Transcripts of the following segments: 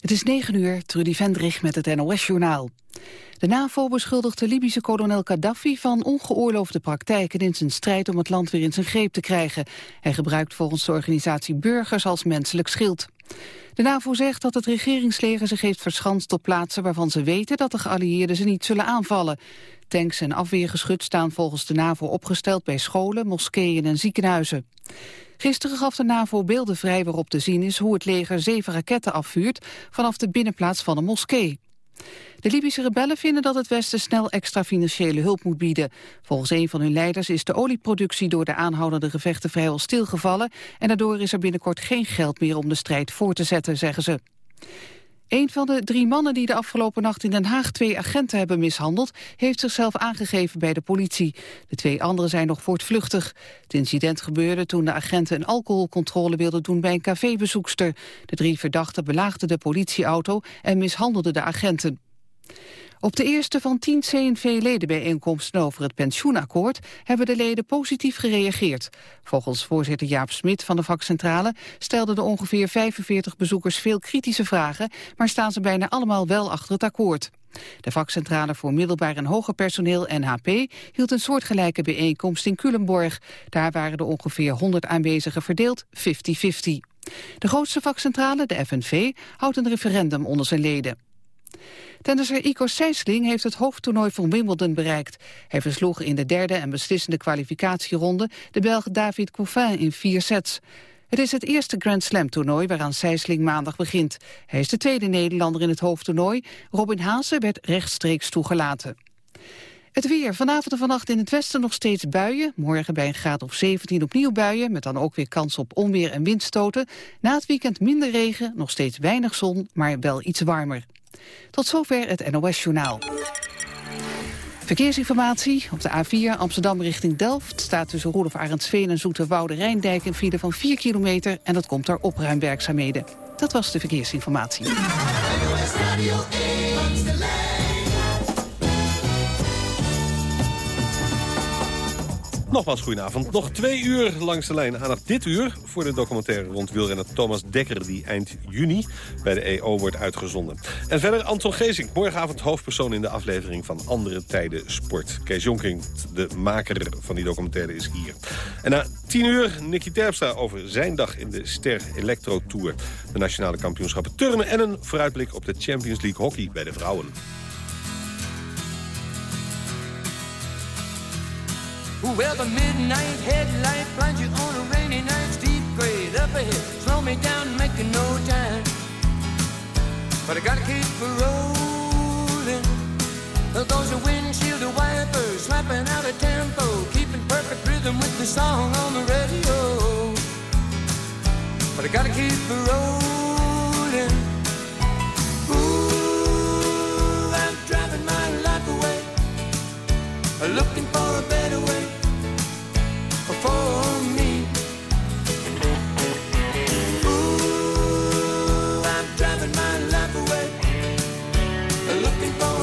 Het is 9 uur, Trudy Vendrich met het NOS-journaal. De NAVO beschuldigt de Libische kolonel Gaddafi van ongeoorloofde praktijken in zijn strijd om het land weer in zijn greep te krijgen. Hij gebruikt volgens de organisatie burgers als menselijk schild. De NAVO zegt dat het regeringsleger zich heeft verschanst op plaatsen waarvan ze weten dat de geallieerden ze niet zullen aanvallen. Tanks en afweergeschut staan volgens de NAVO opgesteld bij scholen, moskeeën en ziekenhuizen. Gisteren gaf de NAVO beelden vrij waarop te zien is hoe het leger zeven raketten afvuurt vanaf de binnenplaats van een moskee. De Libische rebellen vinden dat het Westen snel extra financiële hulp moet bieden. Volgens een van hun leiders is de olieproductie door de aanhoudende gevechten vrijwel stilgevallen en daardoor is er binnenkort geen geld meer om de strijd voor te zetten, zeggen ze. Een van de drie mannen die de afgelopen nacht in Den Haag twee agenten hebben mishandeld, heeft zichzelf aangegeven bij de politie. De twee anderen zijn nog voortvluchtig. Het incident gebeurde toen de agenten een alcoholcontrole wilden doen bij een cafébezoekster. De drie verdachten belaagden de politieauto en mishandelden de agenten. Op de eerste van tien CNV-ledenbijeenkomsten over het pensioenakkoord hebben de leden positief gereageerd. Volgens voorzitter Jaap Smit van de vakcentrale stelden de ongeveer 45 bezoekers veel kritische vragen, maar staan ze bijna allemaal wel achter het akkoord. De vakcentrale voor middelbaar en hoger personeel NHP hield een soortgelijke bijeenkomst in Culemborg. Daar waren de ongeveer 100 aanwezigen verdeeld 50-50. De grootste vakcentrale, de FNV, houdt een referendum onder zijn leden. Tennisser Ico Sijsling heeft het hoofdtoernooi van Wimbledon bereikt. Hij versloeg in de derde en beslissende kwalificatieronde de Belg David Coffin in vier sets. Het is het eerste Grand Slam toernooi waaraan Sijsling maandag begint. Hij is de tweede Nederlander in het hoofdtoernooi. Robin Haase werd rechtstreeks toegelaten. Het weer. Vanavond en vannacht in het westen nog steeds buien. Morgen bij een graad of 17 opnieuw buien... met dan ook weer kans op onweer en windstoten. Na het weekend minder regen, nog steeds weinig zon... maar wel iets warmer. Tot zover het NOS-journaal. Verkeersinformatie. Op de A4 Amsterdam richting Delft staat tussen Roelof Arendsveen en Zoeterwoude Rijndijk een file van 4 kilometer en dat komt door opruimwerkzaamheden. Dat was de verkeersinformatie. Nogmaals, goedenavond. Nog twee uur langs de lijn. Aandacht dit uur voor de documentaire rond wielrenner Thomas Dekker... die eind juni bij de EO wordt uitgezonden. En verder Anton Geesink, morgenavond hoofdpersoon in de aflevering... van Andere Tijden Sport. Kees Jonking, de maker van die documentaire, is hier. En na tien uur Nicky Terpstra over zijn dag in de Ster Electro Tour. De nationale kampioenschappen turnen en een vooruitblik op de Champions League hockey bij de vrouwen. Well, the midnight headlight blinds you on a rainy night. Steep grade up ahead, slow me down, making no time. But I gotta keep rolling. Those are windshield wipers slapping out a tempo, keeping perfect rhythm with the song on the radio. But I gotta keep rolling. Ooh, I'm driving my life away, looking for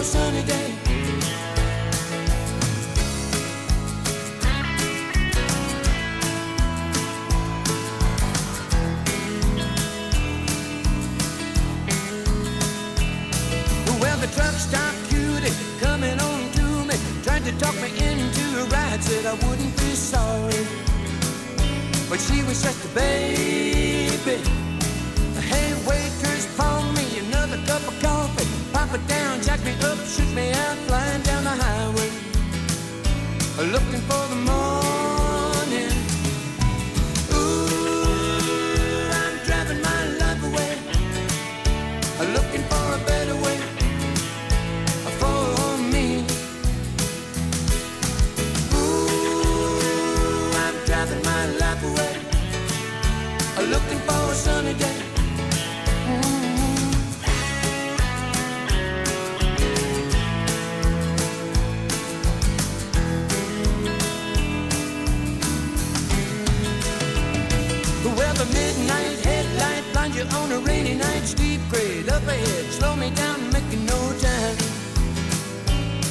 sunny day. Well, the truck stop cutie coming on to me, tried to talk me into a ride, said I wouldn't be sorry. But she was just a baby. It down, jack me up, shoot me out, flying down the highway. Looking for the morning. You on a rainy night, steep grade up ahead. Slow me down, making no time.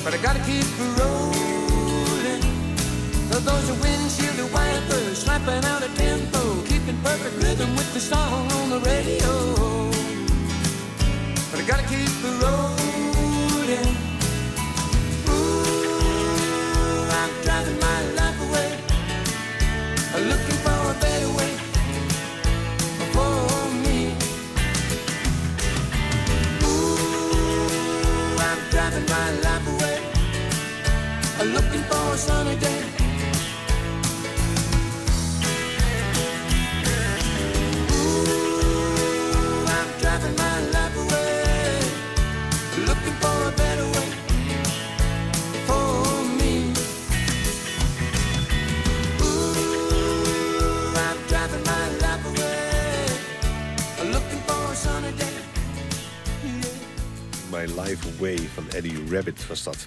But I gotta keep rolling. Those are windshield wipers slapping out a tempo, keeping perfect rhythm with the song on the radio. Looking for a sunny day. My life away, better way for me. My life away. My Life Away van Eddie Rabbit was dat.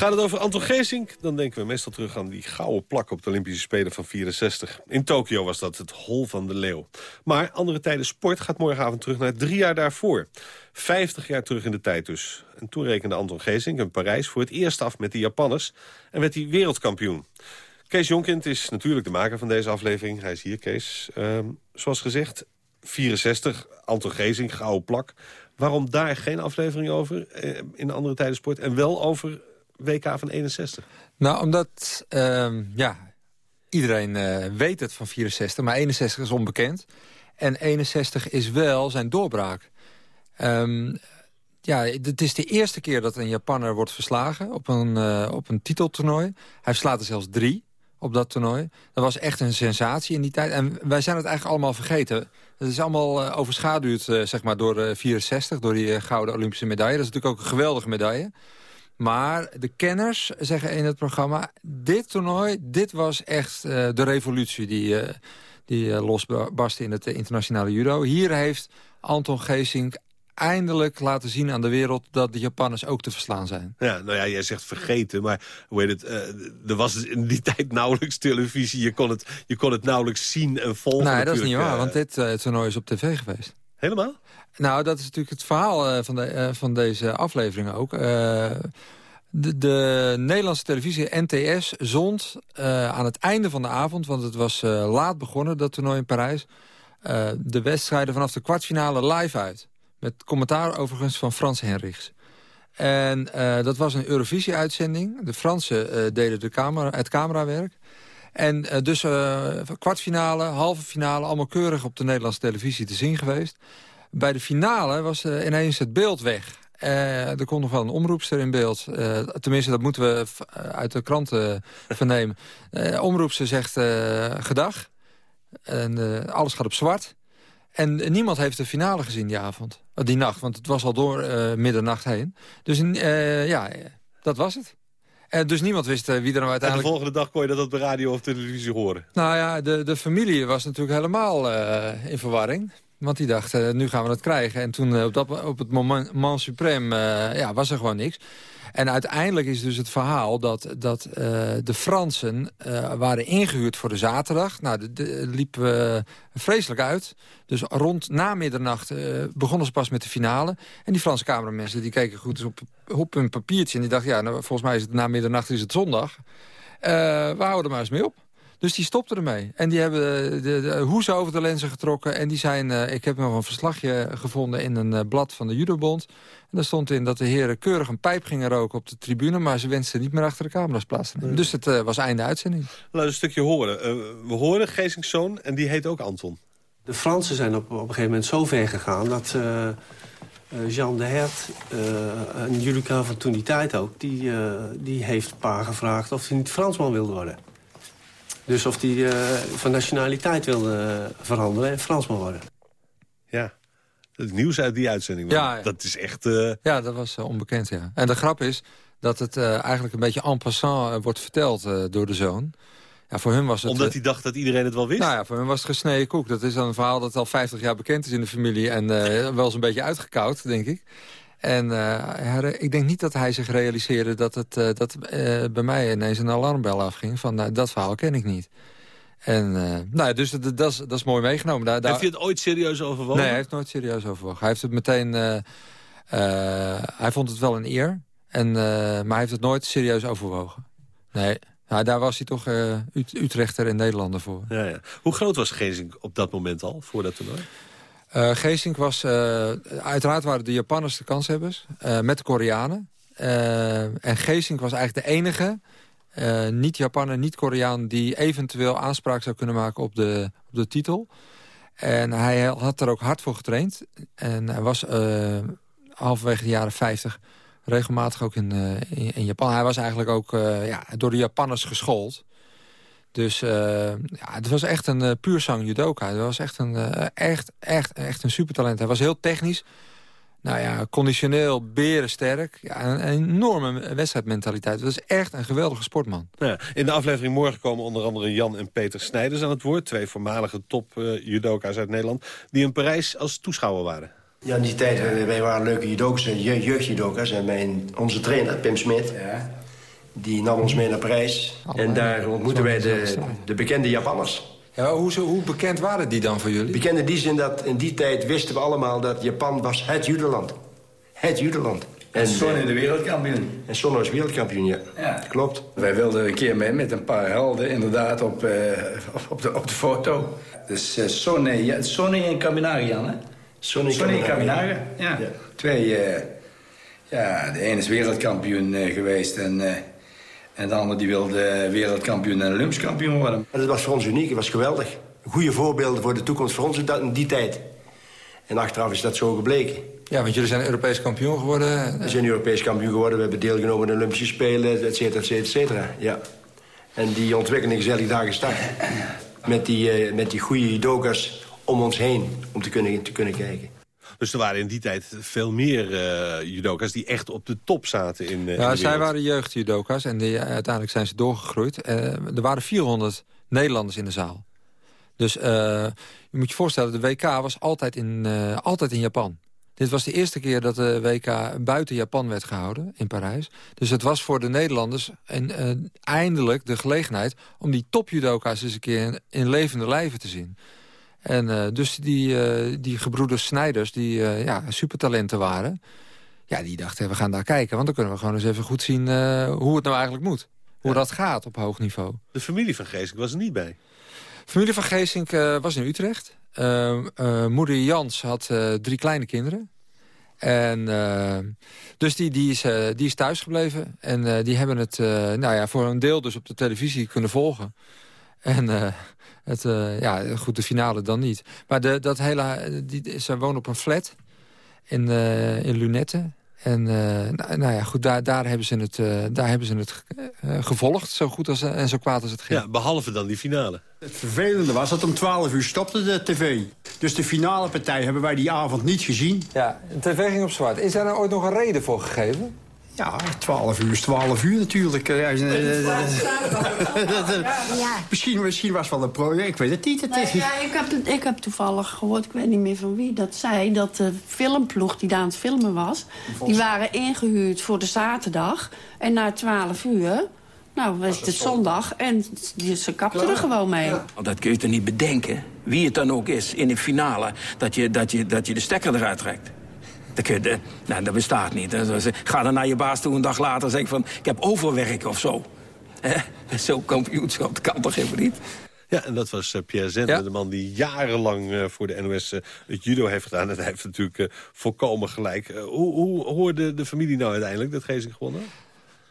Gaat het over Anton Geesink, dan denken we meestal terug aan die gouden plak op de Olympische Spelen van 64. In Tokio was dat het Hol van de Leeuw. Maar Andere Tijden Sport gaat morgenavond terug naar drie jaar daarvoor. Vijftig jaar terug in de tijd dus. En toen rekende Anton Geesink in Parijs voor het eerst af met de Japanners... en werd hij wereldkampioen. Kees Jonkind is natuurlijk de maker van deze aflevering. Hij is hier, Kees. Ehm, zoals gezegd, 64, Anton Geesink, gouden plak. Waarom daar geen aflevering over eh, in de Andere Tijden Sport... en wel over WK van 61? Nou, omdat ehm, ja, iedereen eh, weet het van 64, maar 61 is onbekend. En 61 is wel zijn doorbraak. Ehm, ja, het is de eerste keer dat een Japanner wordt verslagen op een, eh, op een titeltoernooi. Hij slaat er zelfs drie op dat toernooi. Dat was echt een sensatie in die tijd. En wij zijn het eigenlijk allemaal vergeten. Het is allemaal uh, overschaduwd zeg maar, door 64, door die gouden Olympische medaille. Dat is natuurlijk ook een geweldige medaille. Maar de kenners zeggen in het programma... dit toernooi, dit was echt uh, de revolutie die, uh, die uh, losbarstte in het internationale judo. Hier heeft Anton Geesink eindelijk laten zien aan de wereld... dat de Japanners ook te verslaan zijn. Ja, nou ja, jij zegt vergeten, maar hoe heet het, er was in die tijd nauwelijks televisie. Je kon het, je kon het nauwelijks zien en volgen. Nee, dat is niet waar, want dit toernooi is op tv geweest. Helemaal? Nou, dat is natuurlijk het verhaal van, de, van deze aflevering ook. De, de, Nederlandse televisie NTS zond aan het einde van de avond... want het was laat begonnen, dat toernooi in Parijs... De wedstrijden vanaf de kwartfinale live uit. Met commentaar overigens van Frans Henrichs. En dat was een Eurovisie-uitzending. De Fransen deden de camera, het camerawerk. En dus kwartfinale, halve finale... allemaal keurig op de Nederlandse televisie te zien geweest. Bij de finale was ineens het beeld weg. Uh, er komt nog wel een omroepster in beeld. Uh, tenminste, dat moeten we eh, uit de kranten vernemen. Omroepster zegt gedag. En alles gaat op zwart. En niemand heeft de finale gezien die avond. die nacht, want het was al door middernacht heen. Dus ja, dat was het. Dus niemand wist wie er nou uiteindelijk... En de volgende dag kon je dat op de radio of televisie horen? Nou ja, de, de familie was natuurlijk helemaal in verwarring. Want die dacht, uh, nu gaan we het krijgen. En toen uh, op, dat, op het moment, moment suprem uh, ja, was er gewoon niks. En uiteindelijk is dus het verhaal dat, dat de Fransen waren ingehuurd voor de zaterdag. Nou, dat liep vreselijk uit. Dus rond na middernacht begonnen ze pas met de finale. En die Franse cameramensen die keken goed op, op hun papiertje. En die dachten, ja, nou, volgens mij is het na middernacht is het zondag. we houden er maar eens mee op. Dus die stopten ermee. En die hebben de, de, hoezen over de lenzen getrokken. En die zijn, uh, ik heb nog een verslagje gevonden in een uh, blad van de judobond. En daar stond in dat de heren keurig een pijp gingen roken op de tribune... maar ze wensten niet meer achter de camera's plaats te nemen. Dus het uh, was einde uitzending. Laten we een stukje horen. we horen Geesings zoon en die heet ook Anton. De Fransen zijn op, op een gegeven moment zo ver gegaan... dat Jean de Hert, een judoka van toen die tijd ook... die, die heeft pa gevraagd of hij niet Fransman wilde worden. Dus of hij uh, van nationaliteit wilde veranderen en Fransman worden. Ja, het nieuws uit die uitzending. Ja, dat is echt... Uh... Ja, dat was uh, onbekend, ja. En de grap is dat het eigenlijk een beetje en passant wordt verteld door de zoon. Ja, voor hun was het, Omdat hij dacht dat iedereen het wel wist? Nou ja, voor hun was het gesneden koek. Dat is dan een verhaal dat al 50 jaar bekend is in de familie... en wel eens een beetje uitgekoud, denk ik. En uh, ik denk niet dat hij zich realiseerde dat, het, uh, dat uh, bij mij ineens een alarmbel afging. Van nou, dat verhaal ken ik niet. En nou, dus dat, dat, is, dat is mooi meegenomen. Daar, heeft hij het ooit serieus overwogen? Nee, hij heeft nooit serieus overwogen. Hij heeft het meteen... hij vond het wel een eer. En, maar hij heeft het nooit serieus overwogen. Nee, nou, daar was hij toch Utrechter en Nederlander voor. Ja, ja. Hoe groot was Gezink op dat moment al, voor dat toernooi? Uh, was... Uh, uiteraard waren de Japanners de kanshebbers. Uh, met de Koreanen. en Geesink was eigenlijk de enige... niet-Japanner, niet-Koreaan... die eventueel aanspraak zou kunnen maken op de, op de titel. En hij had er ook hard voor getraind. En hij was halverwege de jaren 50 Regelmatig ook in, eh, in, Japan. Hij was eigenlijk ook eh, ja, door de Japanners geschoold. Dus eh, ja, het was echt een puur zang judoka. Hij was echt een, echt, echt, echt een supertalent. Hij was heel technisch. Nou ja, conditioneel, berensterk. Ja, een, enorme wedstrijdmentaliteit. Dat is echt een geweldige sportman. Ja, in de aflevering morgen komen onder andere Jan en Peter Snijders aan het woord. Twee voormalige top-judoka's uit Nederland... die in Parijs als toeschouwer waren. Ja, in die tijd, eh, wij waren leuke judokas, je, jeugdjudokas. En mijn, onze trainer, Pim Smit, Ja. Die nam ons mee naar Parijs. En daar ontmoetten wij de, de bekende Japanners. Ja, hoe, bekend waren die dan voor jullie? Bekend in die zin dat in die tijd wisten we allemaal dat Japan was het judoland. Het judoland. En Son eh, de wereldkampioen. en Son was wereldkampioen, ja. Ja. Klopt. Wij wilden een keer mee met een paar helden inderdaad op, eh, op, de, op de foto. Dus eh Sonny, ja, Sonny en Kaminari, Jan, hè? Sonny Sonny en Kaminari. Kaminari, ja. Ja. Twee, eh, ja, de ene is wereldkampioen geweest en, eh, en de andere die wilde wereldkampioen en Olympisch kampioen worden. Dat was voor ons uniek, het was geweldig. Goede voorbeelden voor de toekomst voor ons in die tijd. En achteraf is dat zo gebleken. Ja, want jullie zijn Europees kampioen geworden. We zijn Europees kampioen geworden, we hebben deelgenomen aan de Olympische Spelen, et cetera, et cetera, et cetera. Ja. En die ontwikkeling is eigenlijk daar gestart. Met die, eh, met die goede judokas om ons heen, om te kunnen, te kunnen kijken. Dus er waren in die tijd veel meer eh judoka's die echt op de top zaten in, eh, in Ja, zij waren jeugdjudoka's en die, uiteindelijk zijn ze doorgegroeid. Eh, er waren 400 Nederlanders in de zaal. Dus eh, je moet je voorstellen, de WK was altijd in, eh, altijd in Japan. Dit was de eerste keer dat de WK buiten Japan werd gehouden, in Parijs. Dus het was voor de Nederlanders en, eh, eindelijk de gelegenheid... om die topjudoka's eens een keer in, in levende lijven te zien. En eh, dus die, eh, die gebroeders Snijders, die eh, ja, supertalenten waren... Ja, die dachten, we gaan daar kijken. Want dan kunnen we gewoon eens even goed zien hoe het nou eigenlijk moet. Hoe dat gaat op hoog niveau. De familie van Geesink was er niet bij. Familie van Geesink was in Utrecht. Eh, eh, moeder Jans had drie kleine kinderen. En dus die, die, is, die is thuisgebleven. En die hebben het nou ja, voor een deel dus op de televisie kunnen volgen. En het, eh, ja, goed, de finale dan niet. Maar de, dat hele, die, ze wonen op een flat in, eh, in Lunette. En eh, nou, nou ja, goed, daar, daar hebben ze het, eh, daar hebben ze het eh, gevolgd. Zo goed als, en zo kwaad als het ging. Ja, behalve dan die finale. Het vervelende was dat om 12 uur stopte de tv. Dus de finale partij hebben wij die avond niet gezien. Ja, de tv ging op zwart. Is daar nou ooit nog een reden voor gegeven? Ja, 12 uur is 12 uur natuurlijk. Ja. Misschien, misschien was het wel een project, ik weet het niet. Het Nee, is, ja, ik, heb het, ik heb toevallig gehoord, ik weet niet meer van wie, dat zei dat de filmploeg die daar aan het filmen was, die waren ingehuurd voor de zaterdag. En na 12 uur, nou was het zondag en die- ze kapten er gewoon mee. Want Dat kun je toch niet bedenken, wie het dan ook is, in de finale... dat je, dat je, dat je de stekker eruit trekt. Dat, kun je, de- nou, dat bestaat niet. Ga dan naar je baas toe een dag later en zeg van... ik heb overwerk of zo. Zo'n kampioenschap, dat kan toch helemaal niet? Ja, en dat was eh, Pierre Zender, Ja. de man die jarenlang eh, voor de NOS eh, het judo heeft gedaan. En hij heeft natuurlijk volkomen gelijk. Hoe, hoe hoorde de familie nou uiteindelijk dat Geesink gewonnen?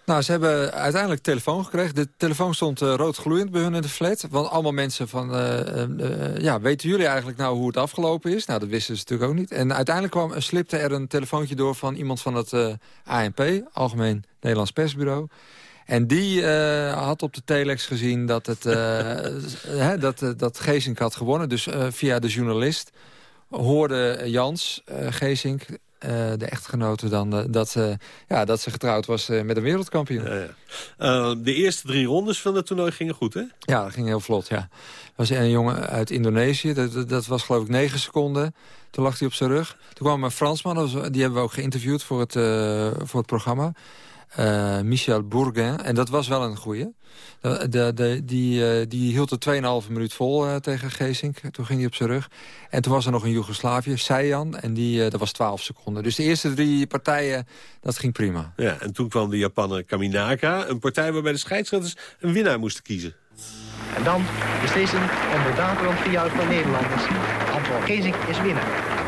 Nou, ze hebben uiteindelijk telefoon gekregen. De telefoon stond eh, rood gloeiend bij hun in de flat. Want allemaal mensen van... eh, eh, ja, weten jullie eigenlijk nou hoe het afgelopen is? Nou, dat wisten ze natuurlijk ook niet. En uiteindelijk kwam, slipte er een telefoontje door van iemand van het ANP... Algemeen Nederlands Persbureau. En die had op de telex gezien dat, het, dat, dat Geesink had gewonnen. Dus via de journalist hoorde Jans Geesink... eh, de echtgenote dan, eh, dat, ja, dat ze getrouwd was eh, met een wereldkampioen. Ja, ja. De eerste drie rondes van het toernooi gingen goed, hè? Ja, dat ging heel vlot, ja. Er was een jongen uit Indonesië, dat, dat- was geloof ik negen seconden. Toen lag hij op zijn rug. Toen kwam een Fransman, die hebben we ook geïnterviewd voor het, voor het programma. Michel Bourguin, en dat was wel een goeie. De, de, de- die, eh, die hield er 2,5 minuut vol eh, tegen Geesink. Toen ging hij op zijn rug. En toen was er nog een Joegoslavië, Seijan, en die, eh, dat was 12 seconden. Dus de eerste drie partijen, dat ging prima. Ja, en toen kwam de Japaner Kaminaka. Een partij waarbij de scheidsrechters een winnaar moesten kiezen. En dan beslissend onder daterend driehout van Nederlanders. Anton Geesink is winnaar.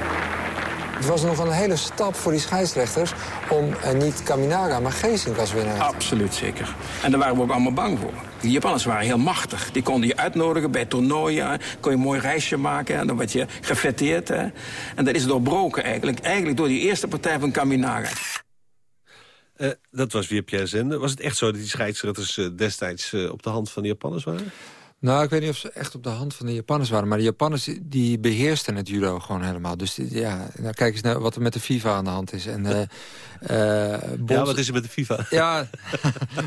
Het was nog een hele stap voor die scheidsrechters om eh, niet Kaminaga, maar Geesink als winnaar Absoluut zeker. En daar waren we ook allemaal bang voor. Die Japanners waren heel machtig. Die konden je uitnodigen bij toernooien. Kon je een mooi reisje maken. En dan werd je gefeteerd. Hè. En dat is doorbroken eigenlijk. Eigenlijk door die eerste partij van Kaminaga. Eh, dat was weer Pierre Zende. Was het echt zo dat die scheidsrechters eh, destijds op de hand van de Japanners waren? Nou, ik weet niet of ze echt op de hand van de Japanners waren. Maar de Japanners die beheersten het judo gewoon helemaal. Dus die- ja, nou, kijk eens naar wat er met de FIFA aan de hand is. En, eh, eh, Ja, wat is er met de FIFA? Ja,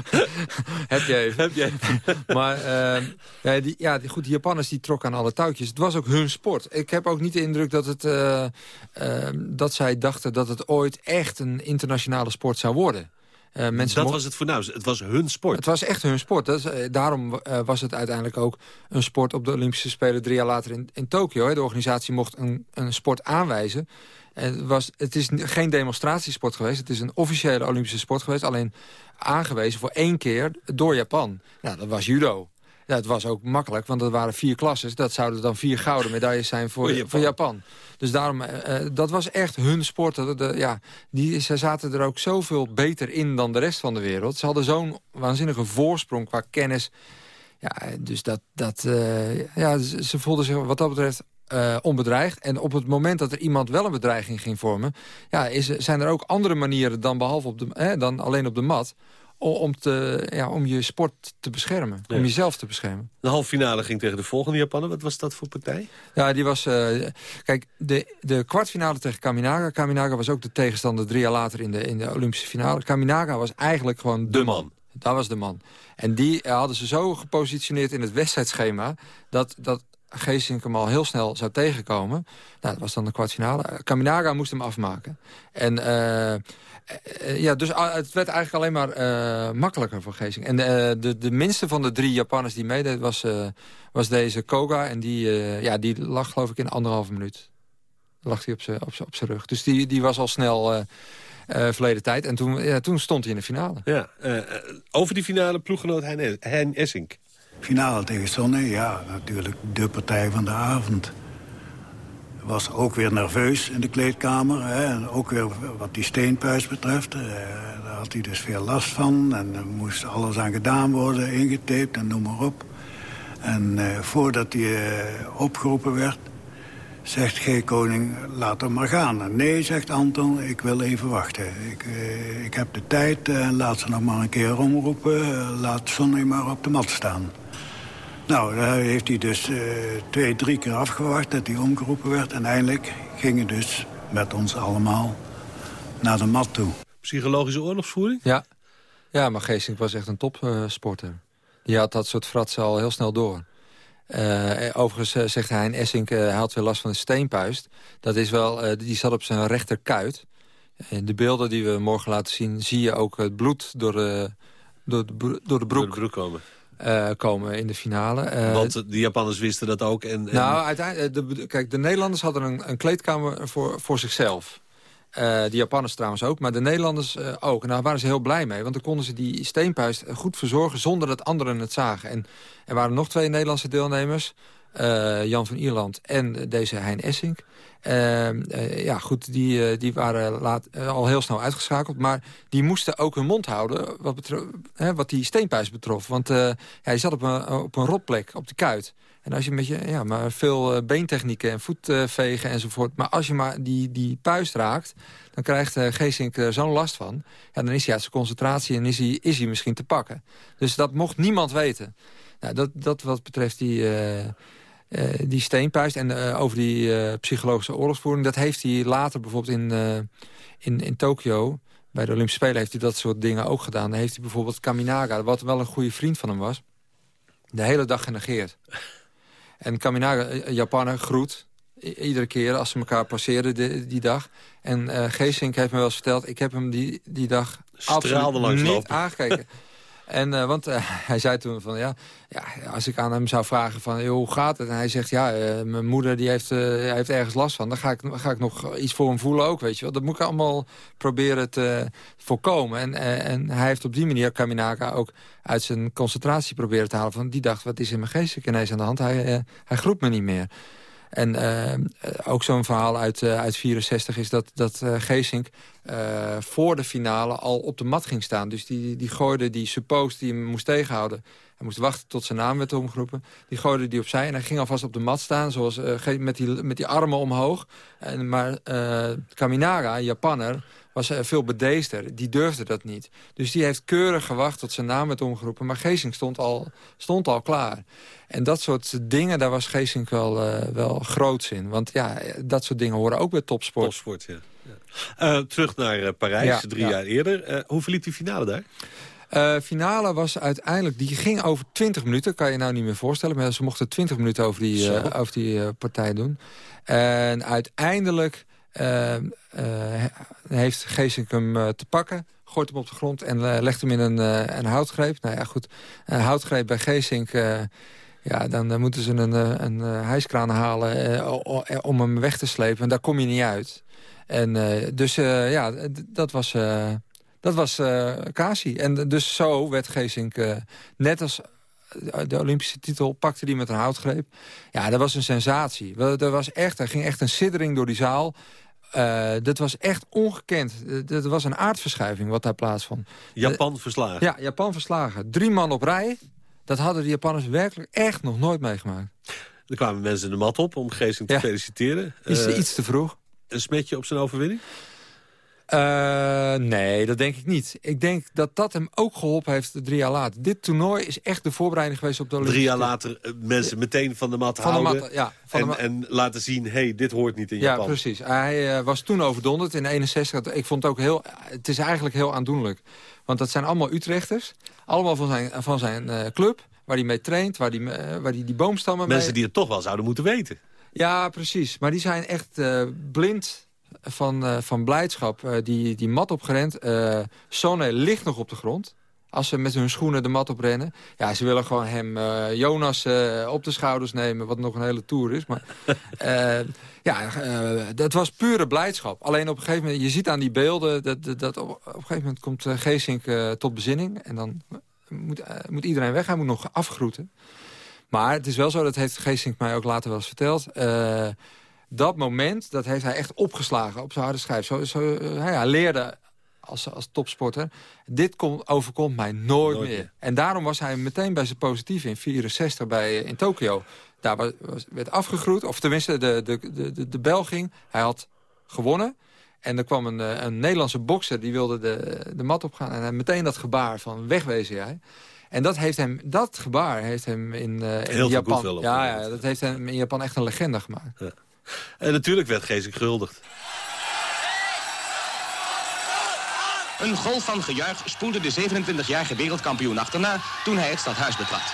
heb je even. Heb jij? Maar eh, ja, die, ja, die, goed, die Japanners die trokken aan alle touwtjes. Het was ook hun sport. Ik heb ook niet de indruk dat, het, eh, eh, dat zij dachten dat het ooit echt een internationale sport zou worden. Eh, mensen dat was het voornaamste. Het was hun sport. het was echt hun sport. Dat eh, daarom eh, was het uiteindelijk ook een sport op de Olympische Spelen drie jaar later in, in Tokio. hè. De organisatie mocht een, een sport aanwijzen. En het, was, het is geen demonstratiesport geweest. Het is een officiële Olympische sport geweest. Alleen aangewezen voor één keer door Japan. Nou, dat was judo. Ja, het was ook makkelijk, want er waren vier klasses. Dat zouden dan vier gouden medailles zijn voor, Voor Japan. voor Japan. Dus daarom, eh, eh, dat was echt hun sport. Dat- de- ja, die, ze zaten er ook zoveel beter in dan de rest van de wereld. Ze hadden zo'n waanzinnige voorsprong qua kennis. Ja, dus dat, dat, eh, ja, ze, voelden zich wat dat betreft onbedreigd. En op het moment dat er iemand wel een bedreiging ging vormen... Ja, is, zijn er ook andere manieren dan, behalve op de, eh, dan alleen op de mat... Om, te, ja, om je sport te beschermen. Ja. Om jezelf te beschermen. De halve finale ging tegen de volgende Japaner. Wat was dat voor partij? Ja, die was... eh, kijk, de, de kwartfinale tegen Kaminaga. Kaminaga was ook de tegenstander drie jaar later in de, in de Olympische finale. Kaminaga was eigenlijk gewoon de, man. Dat was de man. En die eh, hadden ze zo gepositioneerd in het wedstrijdschema... dat, dat Geesink hem al heel snel zou tegenkomen. Nou, dat was dan de kwartfinale. Kaminaga moest hem afmaken. En... eh, eh, ja, dus ah, het werd eigenlijk alleen maar eh, makkelijker voor Geesink. En de, de minste van de drie Japanners die meedeed was, was deze Koga. En die, ja, die lag geloof ik in anderhalve minuut. Lag hij op zijn op rug. Dus die, die was al snel verleden tijd. En toen, ja, toen stond hij in de finale. Ja, over die finale ploeggenoot hein Essink. Finale tegen Sonne, ja, natuurlijk de partij van de avond. Was ook weer nerveus in de kleedkamer. Hè, en ook weer wat die steenpuis betreft. eh, daar had hij dus veel last van. En er moest alles aan gedaan worden, ingetaped en noem maar op. En eh, voordat hij eh, opgeroepen werd, zegt G. Koning, laat hem maar gaan. En nee, zegt Anton, ik wil even wachten. Ik, eh, ik heb de tijd en laat ze nog maar een keer omroepen. Laat Sonny maar op de mat staan. Nou, daar heeft hij dus eh, twee, drie keer afgewacht dat hij omgeroepen werd. En eindelijk ging hij dus met ons allemaal naar de mat toe. Psychologische oorlogsvoering? Ja, ja maar Geesink was echt een topsporter. die had dat soort fratsen al heel snel door. Eh, overigens zegt hij, en Essink hij had weer last van een steenpuist. Dat is wel, eh, die zat op zijn rechterkuit. In de beelden die we morgen laten zien... zie je ook het bloed door de, door de, bro- door de broek, Door de broek komen. Eh, komen in de finale. Eh, Want de Japanners wisten dat ook. En, en- nou, uiteindelijk, de, kijk, de Nederlanders hadden een, een kleedkamer voor, voor zichzelf. Eh, de Japanners trouwens ook, maar de Nederlanders ook. En daar waren ze heel blij mee, want dan konden ze die steenpuist goed verzorgen... zonder dat anderen het zagen. En er waren nog twee Nederlandse deelnemers. Eh, Jan van Ierland en deze Hein Essink. Eh, eh, ja, goed, die, eh, die waren laat, al heel snel uitgeschakeld. Maar die moesten ook hun mond houden wat, betro- hè, wat die steenpuist betrof. Want hij zat op een, op een rotplek, op de kuit. En als je met je, ja, maar veel beentechnieken en voetvegen enzovoort. Maar als je maar die, die puist raakt, dan krijgt Geesink er zo'n last van. Ja, dan is hij uit zijn concentratie en is hij, is hij misschien te pakken. Dus dat mocht niemand weten. Nou, dat, dat wat betreft die, die steenpuist en eh, over die eh, psychologische oorlogsvoering... dat heeft hij later bijvoorbeeld in, eh, in, in Tokio... bij de Olympische Spelen heeft hij dat soort dingen ook gedaan. Dan heeft hij bijvoorbeeld Kaminaga, wat wel een goede vriend van hem was... de hele dag genegeerd. En Kaminaga, eh, Japaner, groet. Iedere keer als ze elkaar passeerden die, die dag. En eh Geesink heeft me wel eens verteld... ik heb hem die, die dag Straalde absoluut niet aangekeken. En, eh, want eh, hij zei toen van, ja, ja, als ik aan hem zou vragen van, hoe gaat het? En hij zegt, ja, eh, mijn moeder die heeft, heeft ergens last van. Dan ga ik, ga ik nog iets voor hem voelen ook, weet je wel. Dat moet ik allemaal proberen te voorkomen. En, en hij heeft op die manier Kaminaka ook uit zijn concentratie proberen te halen. Van, die dacht, wat is in mijn geest ineens aan de hand? Hij, hij groept me niet meer. En ook zo'n verhaal uit, uit 64 is dat, dat Geesink eh, voor de finale al op de mat ging staan. Dus die, die gooide die suppost die hem moest tegenhouden. Hij moest wachten tot zijn naam werd omgeroepen. Die gooide die opzij en hij ging alvast op de mat staan... Zoals, eh, met, die, met die armen omhoog. En, maar eh Kaminaga, Japanner, was uh, veel bedeesder. Die durfde dat niet. Dus die heeft keurig gewacht tot zijn naam werd omgeroepen. Maar Geesink stond al, stond al klaar. En dat soort dingen, daar was Geesink wel, uh, wel groots in. Want ja, dat soort dingen horen ook bij topsport. Topsport, ja. Uh, terug naar Parijs, ja, drie ja. jaar eerder. hoe verliep die finale daar? Uh, finale was uiteindelijk, die ging over 20 minuten. Kan je nou niet meer voorstellen. Maar ze mochten 20 minuten over die, uh, over die uh, partij doen. En uiteindelijk heeft Geesink hem te pakken. Gooit hem op de grond en legt hem in een, een houtgreep. Nou ja, goed. Een houtgreep bij Geesink... ja, dan moeten ze een, een hijskraan halen om hem weg te slepen. En daar kom je niet uit. En dus ja, dat was... Dat was uh, Kasi. En dus zo werd Geesink, uh, net als de Olympische titel, pakte hij met een houtgreep. Ja, dat was een sensatie. Er, was echt, er ging echt een siddering door die zaal. Uh, dat was echt ongekend. Dat was een aardverschuiving wat daar plaatsvond. Japan verslagen? Ja, Japan verslagen. Drie man op rij. Dat hadden de Japanners werkelijk echt nog nooit meegemaakt. Er kwamen mensen de mat op om Geesink te ja. feliciteren. Is uh, iets te vroeg. Een smetje op zijn overwinning? Uh, nee, dat denk ik niet. Ik denk dat dat hem ook geholpen heeft drie jaar later. Dit toernooi is echt de voorbereiding geweest op de Olympische Drie jaar later uh, mensen meteen van de mat van houden. De mat, ja, van en, de en laten zien, hey, dit hoort niet in ja, Japan. Ja, precies. Hij uh, was toen overdonderd in 61. Ik vond het ook heel... Het is eigenlijk heel aandoenlijk. Want dat zijn allemaal Utrechters. Allemaal van zijn, van zijn club. Waar hij mee traint. Waar hij waar die, die boomstammen Mensen mee... die het toch wel zouden moeten weten. Ja, precies. Maar die zijn echt blind van, uh, van blijdschap. Uh, die, die mat opgerend. Sonne ligt nog op de grond. Als ze met hun schoenen de mat oprennen. Ja, ze willen gewoon hem, Jonas, op de schouders nemen. Wat nog een hele tour is. Maar ja, dat was pure blijdschap. Alleen op een gegeven moment, je ziet aan die beelden... dat, dat, op, een gegeven moment komt Geesink tot bezinning. En dan moet, moet iedereen weg. Hij moet nog afgroeten. Maar het is wel zo, dat heeft Geesink mij ook later wel eens verteld dat moment, dat heeft hij echt opgeslagen op zijn harde schijf. Zo, zo, hij leerde als, als topsporter, dit komt overkomt mij nooit, nooit meer. meer. En daarom was hij meteen bij zijn positief in 64 bij, in Tokio. Daar was, werd afgegroet, of tenminste de, de, de, de bel ging. Hij had gewonnen. En er kwam een, een Nederlandse bokser, die wilde de, de mat opgaan. En hij meteen dat gebaar van wegwezen jij. En dat, heeft hem, dat gebaar heeft hem in, uh, in Japan... Ja, ja, dat heeft hem in Japan echt een legende gemaakt. Ja. En natuurlijk werd Geesink gehuldigd. Een golf van gejuich spoelde de 27-jarige wereldkampioen achterna toen hij het stadhuis betrad.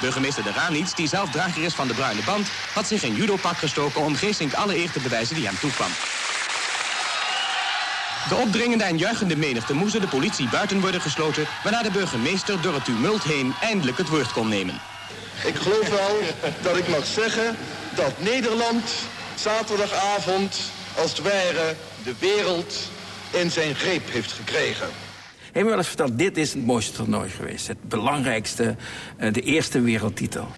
Burgemeester de Ranits, die zelf drager is van de bruine band... had zich in judopak gestoken om Geesink alle eer te bewijzen die hem toekwam. De opdringende en juichende menigte moesten de politie buiten worden gesloten... waarna de burgemeester door het tumult heen eindelijk het woord kon nemen. Ik geloof wel dat ik mag zeggen dat Nederland zaterdagavond als het ware de wereld in zijn greep heeft gekregen. Heeft me wel eens verteld, dit is het mooiste toernooi geweest. Het belangrijkste, de eerste wereldtitel.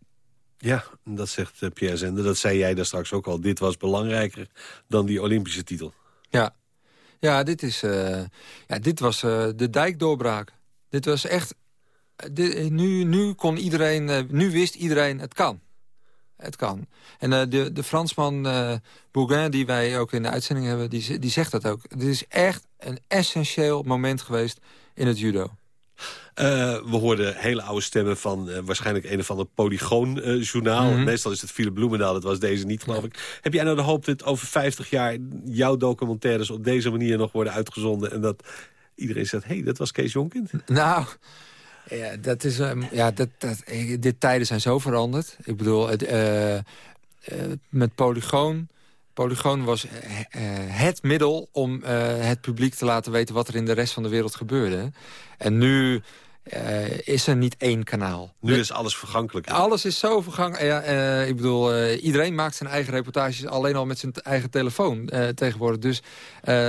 Ja, dat zegt Pierre Zender. Dat zei jij daar straks ook al. Dit was belangrijker dan die Olympische titel. Ja, ja dit, is, uh, ja, dit was uh, de dijkdoorbraak. Dit was echt... Dit, nu, nu kon iedereen... Nu wist iedereen, het kan. Het kan. En de, de Fransman Bourgain, die wij ook in de uitzending hebben... Die, die zegt dat ook. Dit is echt een essentieel moment geweest in het judo. Uh, we hoorden hele oude stemmen van uh, waarschijnlijk een of ander polygoon-journaal. Mm -hmm. Meestal is het Philip Bloemendaal, dat was deze niet, geloof ik. Heb jij nou de hoop dat over 50 jaar jouw documentaires op deze manier nog worden uitgezonden... en dat iedereen zegt, hé, hey, dat was Kees Jonkind? Nou... Ja, dat is, um, ja dat, dat, dit tijden zijn zo veranderd. Ik bedoel, het, uh, met Polygoon... Polygoon was uh, het middel om het publiek te laten weten... wat er in de rest van de wereld gebeurde. En nu uh, is er niet één kanaal. Nu is alles vergankelijk. Alles is zo vergankelijk. Ja, uh, ik bedoel, uh, iedereen maakt zijn eigen reportages alleen al met zijn eigen telefoon tegenwoordig. Dus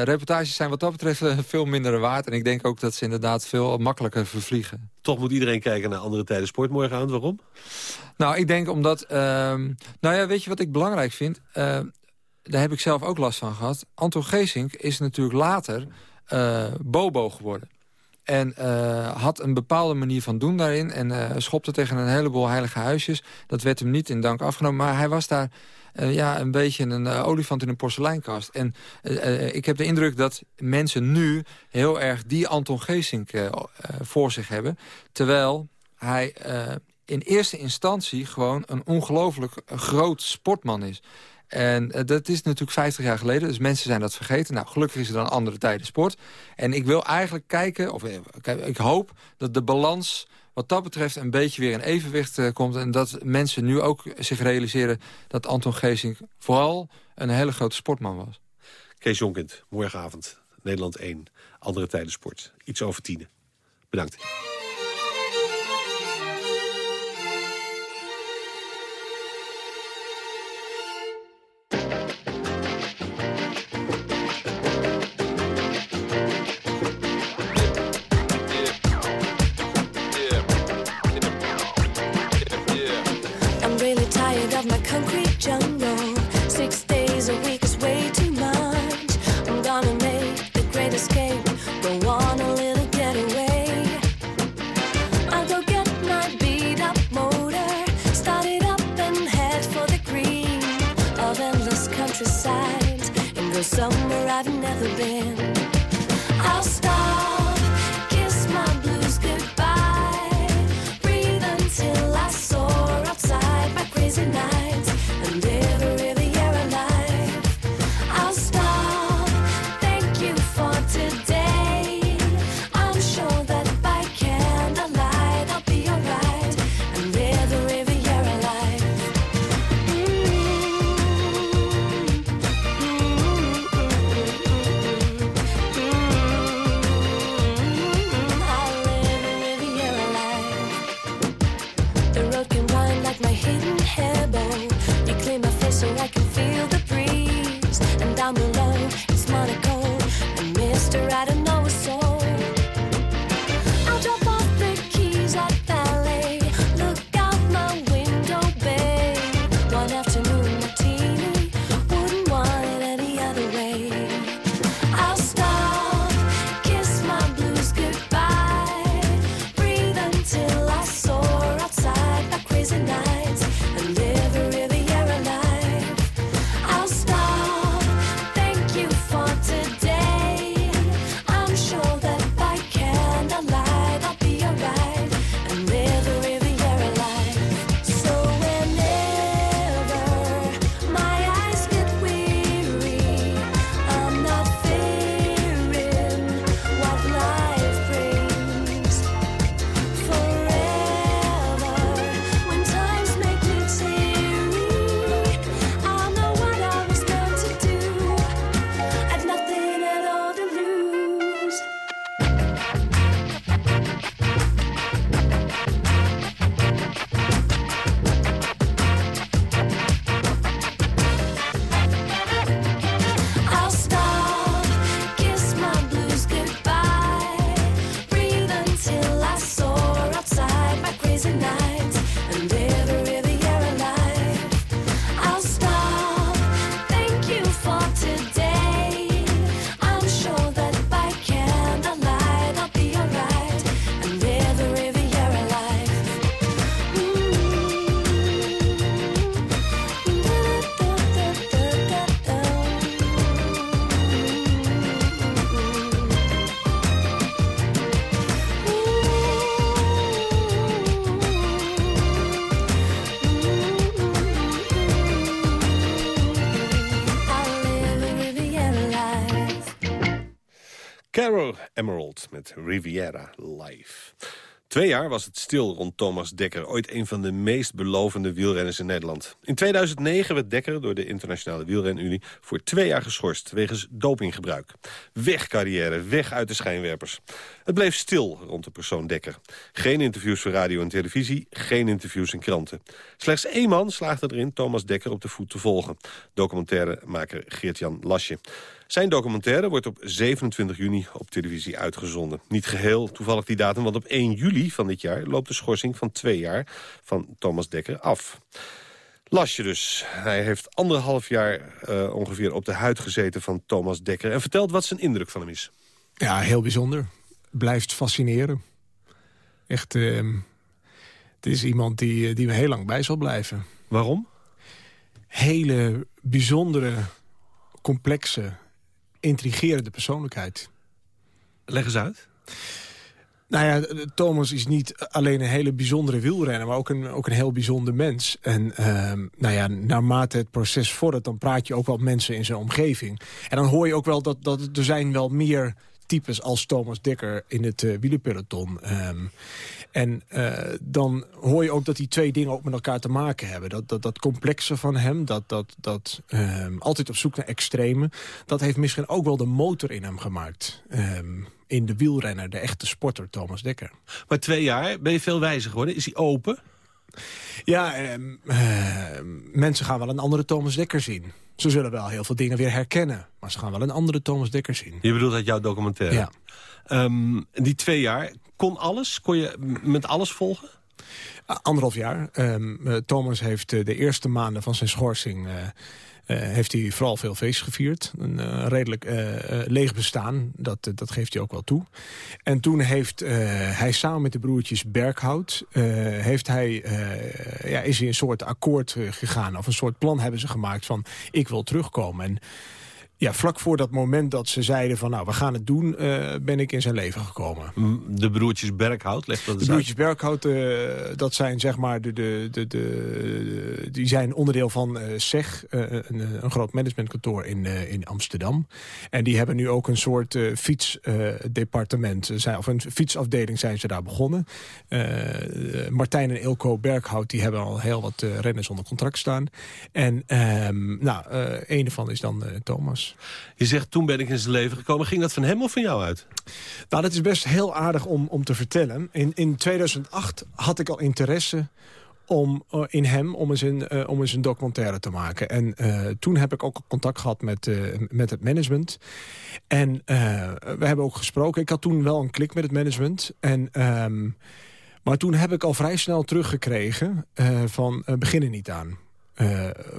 reportages zijn wat dat betreft veel minder waard. En ik denk ook dat ze inderdaad veel makkelijker vervliegen. Toch moet iedereen kijken naar andere tijden sport morgenavond. Waarom? Nou, ik denk omdat... ehm, nou ja, weet je wat ik belangrijk vind? Daar heb ik zelf ook last van gehad. Anton Geesink is natuurlijk later Bobo geworden. En eh, had een bepaalde manier van doen daarin. En eh, schopte tegen een heleboel heilige huisjes. Dat werd hem niet in dank afgenomen. Maar hij was daar eh, ja, een beetje een olifant in een porseleinkast. En ik heb de indruk dat mensen nu heel erg die Anton Geesink voor zich hebben. Terwijl hij in eerste instantie gewoon een ongelooflijk groot sportman is. En eh, dat is natuurlijk 50 jaar geleden, dus mensen zijn dat vergeten. Nou, gelukkig is er dan andere tijden sport. En ik wil eigenlijk kijken, of eh, ik hoop dat de balans wat dat betreft een beetje weer in evenwicht uh, komt. En dat mensen nu ook zich realiseren dat Anton Geesink vooral een hele grote sportman was. Kees Jonkind, morgenavond, Nederland 1, andere tijden sport. Iets over tienen. Bedankt. Emerald met Riviera Live. Twee jaar was het stil rond Thomas Dekker, ooit een van de meest belovende wielrenners in Nederland. In 2009 werd Dekker door de Internationale Wielrenunie voor twee jaar geschorst wegens dopinggebruik. Weg carrière, weg uit de schijnwerpers. Het bleef stil rond de persoon Dekker. Geen interviews voor radio en televisie, geen interviews in kranten. Slechts één man slaagde erin Thomas Dekker op de voet te volgen. Documentairemaker Geert-Jan Lasje. Zijn documentaire wordt op 27 juni op televisie uitgezonden. Niet geheel toevallig die datum, want op 1 juli van dit jaar... loopt de schorsing van twee jaar van Thomas Dekker af. Lasje dus. Hij heeft anderhalf jaar eh, ongeveer op de huid gezeten van Thomas Dekker... en vertelt wat zijn indruk van hem is. Ja, heel bijzonder. blijft fascineren. Echt, ehm, het is iemand die, eh, die me heel lang bij zal blijven. Waarom? Hele bijzondere, complexe, intrigerende persoonlijkheid. Leg eens uit. Nou ja, Thomas is niet alleen een hele bijzondere wielrenner... maar ook een, ook een heel bijzonder mens. En ehm, nou ja, naarmate het proces vordert... dan praat je ook wel met mensen in zijn omgeving. En dan hoor je ook wel dat, dat er zijn wel meer types als Thomas Dekker in het uh, wielerpeloton. Ehm, en eh, dan hoor je ook dat die twee dingen ook met elkaar te maken hebben. Dat, dat, dat complexe van hem, dat, dat, dat ehm, altijd op zoek naar extreme... dat heeft misschien ook wel de motor in hem gemaakt. Ehm, in de wielrenner, de echte sporter Thomas Dekker. Maar twee jaar, ben je veel wijzer geworden? Is hij open? Ja, ehm, eh, mensen gaan wel een andere Thomas Dekker zien. Ze zullen wel heel veel dingen weer herkennen. Maar ze gaan wel een andere Thomas Dekker zien. Je bedoelt uit jouw documentaire? Ja. Die twee jaar, kon alles? Kon je met alles volgen? Anderhalf jaar. Um, uh, Thomas heeft uh, de eerste maanden van zijn schorsing... Uh, heeft hij vooral veel feest gevierd. Een redelijk leeg bestaan, dat, dat geeft hij ook wel toe. En toen heeft hij samen met de broertjes Berghout... heeft hij, ja, is hij een soort akkoord gegaan... of een soort plan hebben ze gemaakt van ik wil terugkomen. En ja, vlak voor dat moment dat ze zeiden van nou, we gaan het doen, uh, ben ik in zijn leven gekomen. De broertjes Berghout, legt dat De broertjes Berghout, uh, dat zijn zeg maar, de, de, de, de, die zijn onderdeel van uh, SEG, een, een, groot managementkantoor in, in Amsterdam. En die hebben nu ook een soort fietsdepartement, of een fietsafdeling zijn ze daar begonnen. Martijn en Ilko Berghout, die hebben al heel wat renners onder contract staan. En um, nou, een ervan is dan Thomas. Je zegt, toen ben ik in zijn leven gekomen. Ging dat van hem of van jou uit? Nou, dat is best heel aardig om, om te vertellen. In, in 2008 had ik al interesse om, uh, in hem om eens een, uh, om eens een documentaire te maken. En uh, toen heb ik ook contact gehad met, met het management. En we hebben ook gesproken. Ik had toen wel een klik met het management. En... Um, maar toen heb ik al vrij snel teruggekregen van begin er niet aan.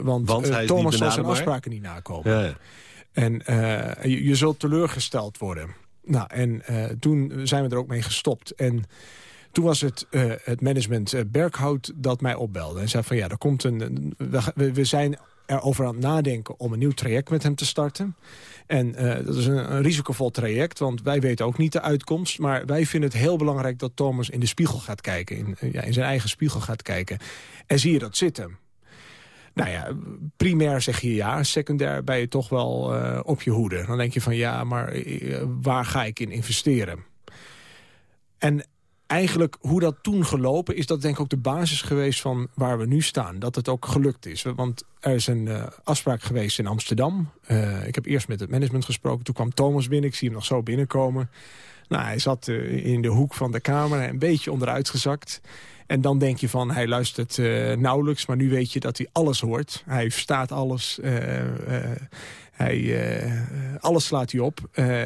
want want Thomas zal zijn afspraken niet nakomen. Ja, ja. En uh, je, je, zult teleurgesteld worden. Nou, en uh, toen zijn we er ook mee gestopt. En toen was het, uh, het management Berghout dat mij opbelde. En zei van ja, er komt een... We, we zijn erover aan het nadenken om een nieuw traject met hem te starten. En dat is een, een, risicovol traject, want wij weten ook niet de uitkomst. Maar wij vinden het heel belangrijk dat Thomas in de spiegel gaat kijken. In, ja, in zijn eigen spiegel gaat kijken. En zie je dat zitten? Nou ja, primair zeg je ja, secundair ben je toch wel uh, op je hoede. Dan denk je van ja, maar uh, waar ga ik in investeren? En eigenlijk hoe dat toen gelopen is, dat denk ik ook de basis geweest van waar we nu staan. Dat het ook gelukt is. Want er is een uh, afspraak geweest in Amsterdam. ik heb eerst met het management gesproken. Toen kwam Thomas binnen, ik zie hem nog zo binnenkomen. Nou, hij zat in de hoek van de kamer, een beetje onderuit gezakt. En dan denk je van, hij luistert uh, nauwelijks, maar nu weet je dat hij alles hoort. Hij verstaat alles. Uh, uh, hij, alles slaat hij op.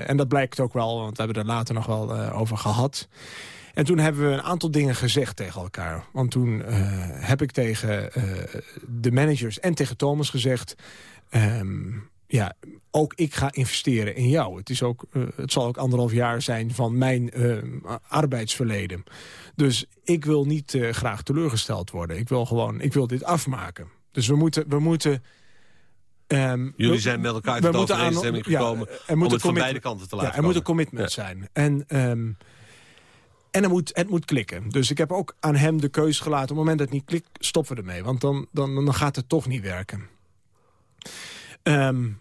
en dat blijkt ook wel, want we hebben er later nog wel over gehad. En toen hebben we een aantal dingen gezegd tegen elkaar. Want toen heb ik tegen de managers en tegen Thomas gezegd... Um, ja, ook ik ga investeren in jou. Het, is ook, uh, het zal ook anderhalf jaar zijn van mijn uh, arbeidsverleden. Dus ik wil niet uh, graag teleurgesteld worden. Ik wil gewoon, ik wil dit afmaken. Dus we moeten... We moeten um, Jullie zijn met elkaar tot overeenstemming gekomen ja, om het van beide kanten te laten ja, Er moet een commitment ja. zijn. En, um, en er moet, het moet klikken. Dus ik heb ook aan hem de keuze gelaten. Op het moment dat het niet klikt, stoppen we ermee. Want dan, dan, dan gaat het toch niet werken. Um,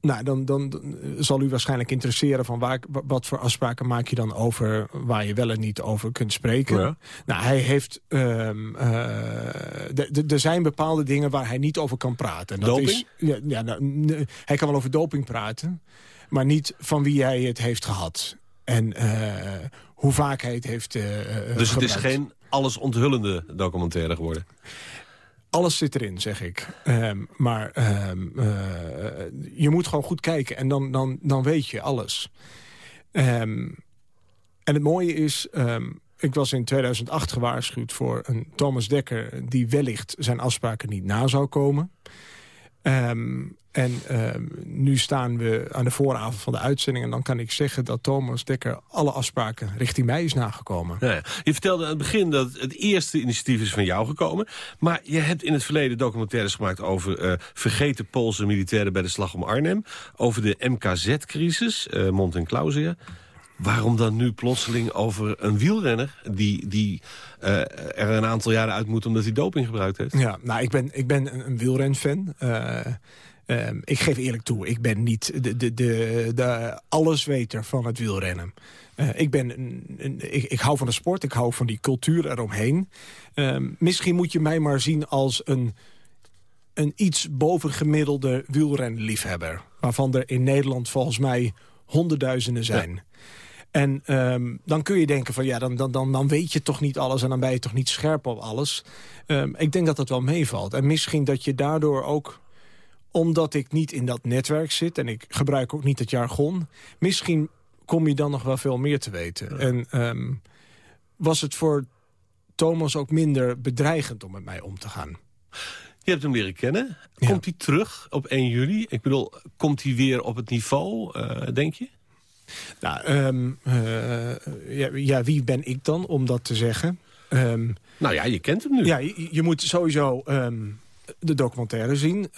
nou, dan, dan, dan, zal u waarschijnlijk interesseren van waar, wat voor afspraken maak je dan over waar je wel en niet over kunt spreken. Ja. Nou, hij heeft, um, uh, er zijn bepaalde dingen waar hij niet over kan praten. En dat doping? Is, ja, ja nou, hij kan wel over doping praten, maar niet van wie hij het heeft gehad. En uh, hoe vaak hij het heeft uh, Dus gebruikt. het is geen alles onthullende documentaire geworden? Alles zit erin, zeg ik. Um, maar um, uh, je moet gewoon goed kijken en dan, dan, dan weet je alles. Um, en het mooie is, ik was in 2008 gewaarschuwd voor een Thomas Dekker... die wellicht zijn afspraken niet na zou komen. Ehm, en ehm, nu staan we aan de vooravond van de uitzending... en dan kan ik zeggen dat Thomas Dekker alle afspraken richting mij is nagekomen. Ja. Je vertelde aan het begin dat het eerste initiatief is van jou gekomen. Maar je hebt in het verleden documentaires gemaakt over eh, vergeten Poolse militairen bij de slag om Arnhem. Over de MKZ-crisis, eh Mont en Clausia. Waarom dan nu plotseling over een wielrenner die, die eh, er een aantal jaren uit moet omdat hij doping gebruikt heeft? Ja, nou, ik ben, ik ben een, een wielrenfan. Eh, ehm, ik geef eerlijk toe, ik ben niet de, de, de, de allesweter van het wielrennen. Eh, ik, ben ik, ik hou van de sport, ik hou van die cultuur eromheen. Ehm, misschien moet je mij maar zien als een, een iets bovengemiddelde wielrenliefhebber. Waarvan er in Nederland volgens mij honderdduizenden zijn. En ehm, dan kun je denken van ja, dan, dan, dan, dan weet je toch niet alles... en dan ben je toch niet scherp op alles. Ehm, ik denk dat dat wel meevalt. En misschien dat je daardoor ook omdat ik niet in dat netwerk zit... en ik gebruik ook niet het jargon... misschien kom je dan nog wel veel meer te weten. En ehm, was het voor Thomas ook minder bedreigend om met mij om te gaan. Je hebt hem leren kennen. Komt hij terug op 1 juli? Ik bedoel, komt hij weer op het niveau, eh, denk je? Nou, ehm, eh, ja, ja, wie ben ik dan om dat te zeggen? Ehm, nou ja, je kent hem nu. Ja, je, je moet sowieso ehm, de documentaire zien.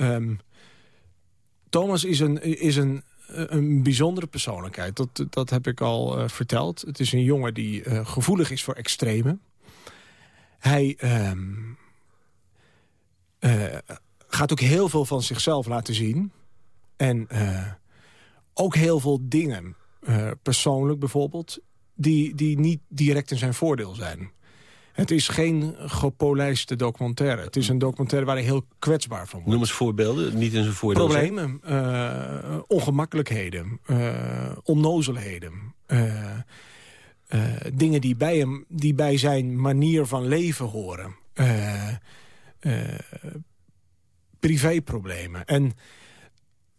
Thomas is een, is een, een bijzondere persoonlijkheid. Dat, dat heb ik al eh, verteld. Het is een jongen die eh, gevoelig is voor extreme. Hij gaat ook heel veel van zichzelf laten zien. En ook heel veel dingen, eh, persoonlijk bijvoorbeeld... Die, die niet direct in zijn voordeel zijn. Het is geen gepolijste documentaire. Het is een documentaire waar hij heel kwetsbaar van wordt. Noem eens voorbeelden, niet in zijn voordeel. Problemen, eh, ongemakkelijkheden, eh, onnozelheden. dingen die bij, hem, die bij zijn manier van leven horen. Privéproblemen. En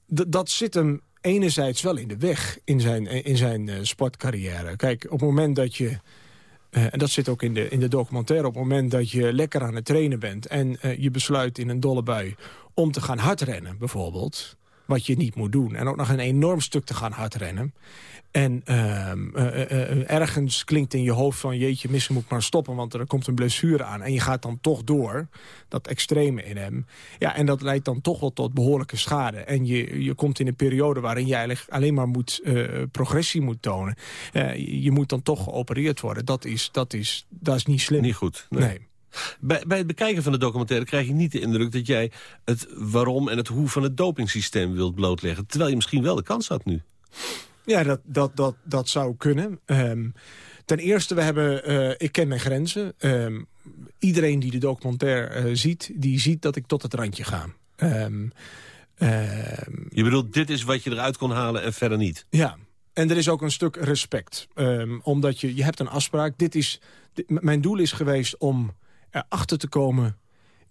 dat zit hem enerzijds wel in de weg in zijn, in zijn eh, sportcarrière. Kijk, op het moment dat je... eh, en dat zit ook in de, in de documentaire. Op het moment dat je lekker aan het trainen bent... en eh, je besluit in een dolle bui om te gaan hardrennen bijvoorbeeld... wat je niet moet doen. En ook nog een enorm stuk te gaan hardrennen. En ehm, eh, eh, eh, ergens klinkt in je hoofd van... jeetje, missen moet ik maar stoppen, want er komt een blessure aan. En je gaat dan toch door, dat extreme in hem. Ja, en dat leidt dan toch wel tot behoorlijke schade. En je, je komt in een periode waarin je eigenlijk alleen maar moet, progressie moet tonen. Je, je moet dan toch geopereerd worden. Dat is, dat is, dat is niet slim. Niet goed. Nee. Bij, bij het bekijken van de documentaire krijg je niet de indruk... dat jij het waarom en het hoe van het dopingsysteem wilt blootleggen. Terwijl je misschien wel de kans had nu. Ja, dat, dat, dat, dat zou kunnen. Ehm, ten eerste, we hebben, eh, ik ken mijn grenzen. Ehm, iedereen die de documentaire eh, ziet, die ziet dat ik tot het randje ga. Ehm, Je bedoelt, dit is wat je eruit kon halen en verder niet. ja, en er is ook een stuk respect. Omdat je, je hebt een afspraak. Dit is, dit- mijn doel is geweest om erachter te komen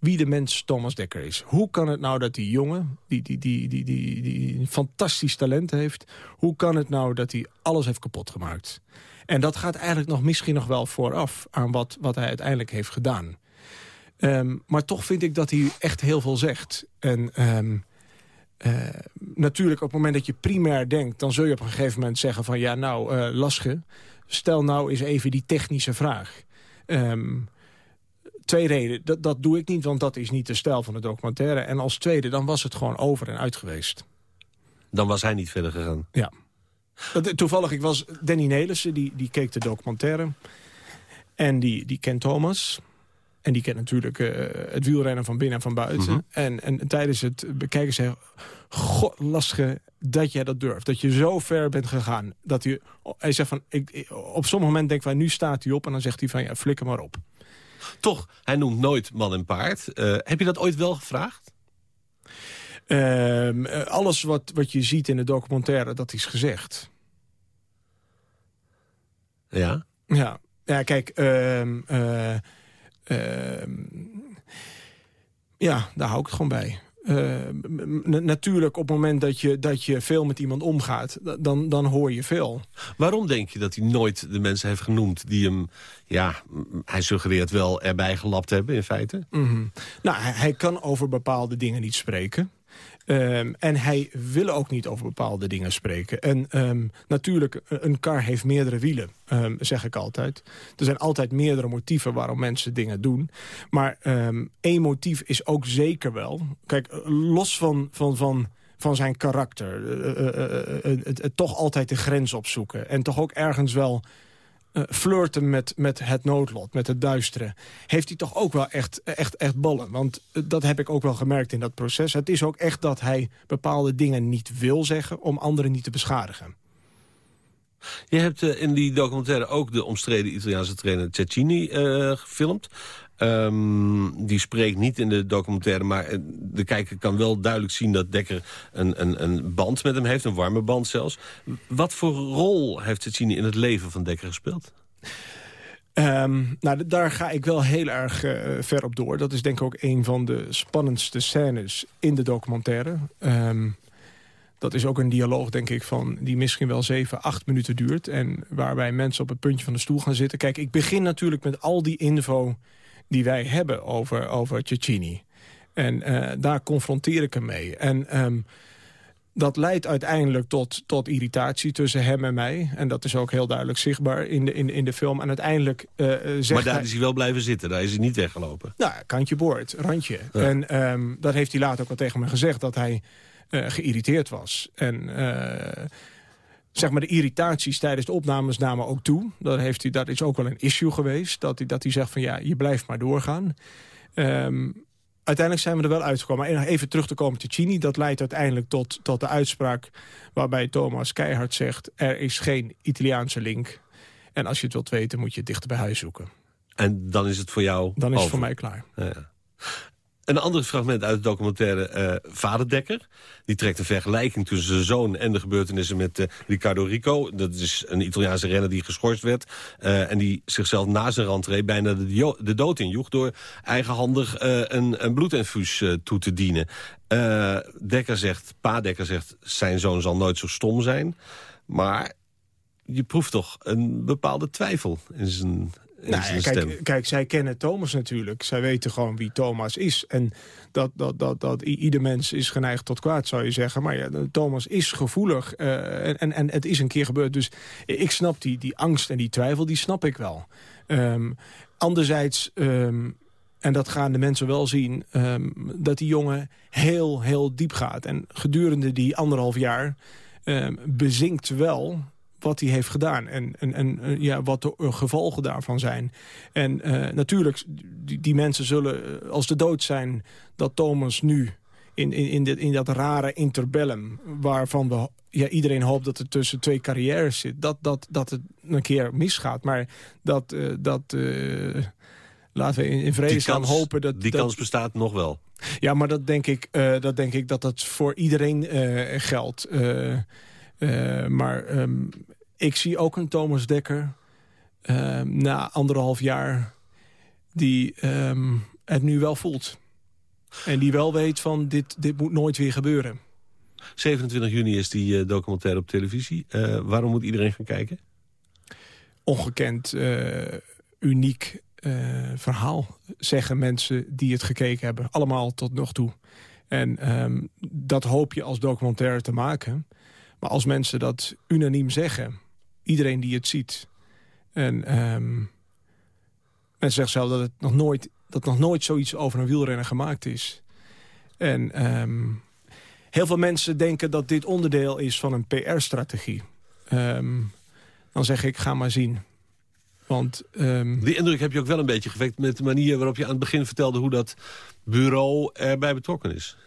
wie de mens Thomas Dekker is. Hoe kan het nou dat die jongen, die, die, die, die, die, die een fantastisch talent heeft... hoe kan het nou dat hij alles heeft kapot gemaakt? En dat gaat eigenlijk nog misschien nog wel vooraf... aan wat, wat hij uiteindelijk heeft gedaan. Ehm, maar toch vind ik dat hij echt heel veel zegt. En ehm, eh, natuurlijk, op het moment dat je primair denkt... dan zul je op een gegeven moment zeggen van... ja, nou, Lasche, stel nou eens even die technische vraag. Ehm, twee redenen. Dat, dat doe ik niet, want dat is niet de stijl van de documentaire. En als tweede, dan was het gewoon over en uit geweest. Dan was hij niet verder gegaan. Ja. Dat- Toevallig, ik was Danny Nelissen, die, die keek de documentaire. En die, die kent Thomas. En die kent natuurlijk eh, het wielrennen van binnen en van buiten. Mhm. en, en tijdens het bekijken zei God, lastige dat jij dat durft. Dat je zo ver bent gegaan. Dat hij, hij zegt van, ik, op sommige moment denk ik, nu staat hij op. En dan zegt hij van, ja, flikker maar op. Toch, hij noemt nooit man en paard. Eh, heb je dat ooit wel gevraagd? Ehm, eh, alles wat, wat je ziet in de documentaire, dat is gezegd. Ja. Ja, ja kijk, ehm, eh, ehm, ja, daar hou ik het gewoon bij. N- natuurlijk, op het moment dat je, dat je veel met iemand omgaat, dan, dan hoor je veel. Waarom denk je dat hij nooit de mensen heeft genoemd die hem... ja, hij suggereert wel erbij gelapt hebben in feite? Mhm. Nou, hij, hij kan over bepaalde dingen niet spreken. Ehm, en hij wil ook niet over bepaalde dingen spreken. En ehm, natuurlijk, een kar heeft meerdere wielen, ehm, zeg ik altijd. Er zijn altijd meerdere motieven waarom mensen dingen doen. Maar één motief is ook zeker wel... Kijk, los van, van, van, van zijn karakter... het toch altijd de grens opzoeken. En toch ook ergens wel eh, flirten met, met het noodlot, met het duistere... heeft hij toch ook wel echt, echt, echt ballen. Want eh, dat heb ik ook wel gemerkt in dat proces. Het is ook echt dat hij bepaalde dingen niet wil zeggen... om anderen niet te beschadigen. Je hebt eh, in die documentaire ook de omstreden Italiaanse trainer Cecchini gefilmd. Ehm, die spreekt niet in de documentaire, maar eh, de kijker kan wel duidelijk zien... dat Dekker een, een, een band met hem heeft, een warme band zelfs. Wat voor rol heeft Cecchini in het leven van Dekker gespeeld? Ehm, nou, daar ga ik wel heel erg eh, ver op door. Dat is denk ik ook een van de spannendste scènes in de documentaire. Ehm, dat is ook een dialoog, denk ik, van die misschien wel zeven, acht minuten duurt. En waarbij mensen op het puntje van de stoel gaan zitten. Kijk, ik begin natuurlijk met al die info die wij hebben over, over Cecchini. En eh, daar confronteer ik hem mee. En ehm, dat leidt uiteindelijk tot, tot irritatie tussen hem en mij. En dat is ook heel duidelijk zichtbaar in de, in, in de film. En uiteindelijk eh, zegt maar daar hij... is hij wel blijven zitten, daar is hij niet weggelopen. Nou, kantje boord, randje. En ehm, dat heeft hij later ook al tegen me gezegd... dat hij geïrriteerd was. En zeg maar de irritaties tijdens de opnames namen ook toe. Dat, heeft hij, dat is ook wel een issue geweest. Dat hij, dat hij zegt van ja, je blijft maar doorgaan. Ehm, uiteindelijk zijn we er wel uitgekomen. Maar even terug te komen tot Chini. Dat leidt uiteindelijk tot, tot de uitspraak waarbij Thomas keihard zegt... er is geen Italiaanse link. En als je het wilt weten, moet je het dichter bij huis zoeken. En dan is het voor jou Dan is het voor mij klaar. Ja. Een ander fragment uit de documentaire eh Vader Dekker. Die trekt een vergelijking tussen zijn zoon en de gebeurtenissen met eh, Ricardo Rico. Dat is een Italiaanse renner die geschorst werd. eh, en die zichzelf na zijn rentree bijna de, de dood injoeg... door eigenhandig een, een bloedinfuus toe te dienen. Dekker zegt, pa Dekker zegt, zijn zoon zal nooit zo stom zijn. Maar je proeft toch een bepaalde twijfel in zijn, Nou, kijk, kijk, zij kennen Thomas natuurlijk. Zij weten gewoon wie Thomas is. En dat, dat, dat, dat ieder mens is geneigd tot kwaad, zou je zeggen. Maar ja, Thomas is gevoelig. eh, en, en, en het is een keer gebeurd. Dus ik snap die, die angst en die twijfel, die snap ik wel. Ehm, anderzijds... ehm, en dat gaan de mensen wel zien, ehm, dat die jongen heel, heel diep gaat. En gedurende die anderhalf jaar ehm, bezinkt wel wat hij heeft gedaan. En, en, en eh, ja, wat de eh, gevolgen daarvan zijn. En eh, natuurlijk, die, die mensen zullen, als de dood zijn... dat Thomas nu in, in, in, dit, in dat rare interbellum... waarvan we, ja, iedereen hoopt dat het tussen twee carrières zit... dat, dat, dat het een keer misgaat. Maar dat... dat Laten we in, in kans- hopen dat... die dat, kans bestaat nog wel. ja, maar dat denk ik, dat, denk ik dat dat voor iedereen geldt. Eh, maar ehm, ik zie ook een Thomas Dekker ehm, na anderhalf jaar die ehm, het nu wel voelt. En die wel weet van dit, dit moet nooit weer gebeuren. 27 juni is die eh, documentaire op televisie. Eh, waarom moet iedereen gaan kijken? Ongekend, uniek verhaal, zeggen mensen die het gekeken hebben. Allemaal tot nog toe. En dat hoop je als documentaire te maken. Maar als mensen dat unaniem zeggen, iedereen die het ziet... en ehm, mensen zeggen zelf dat, het nog nooit, dat nog nooit zoiets over een wielrenner gemaakt is. En ehm, heel veel mensen denken dat dit onderdeel is van een PR-strategie. Ehm, dan zeg ik, ga maar zien. Want, Die indruk heb je ook wel een beetje gewekt... met de manier waarop je aan het begin vertelde... hoe dat bureau erbij betrokken is.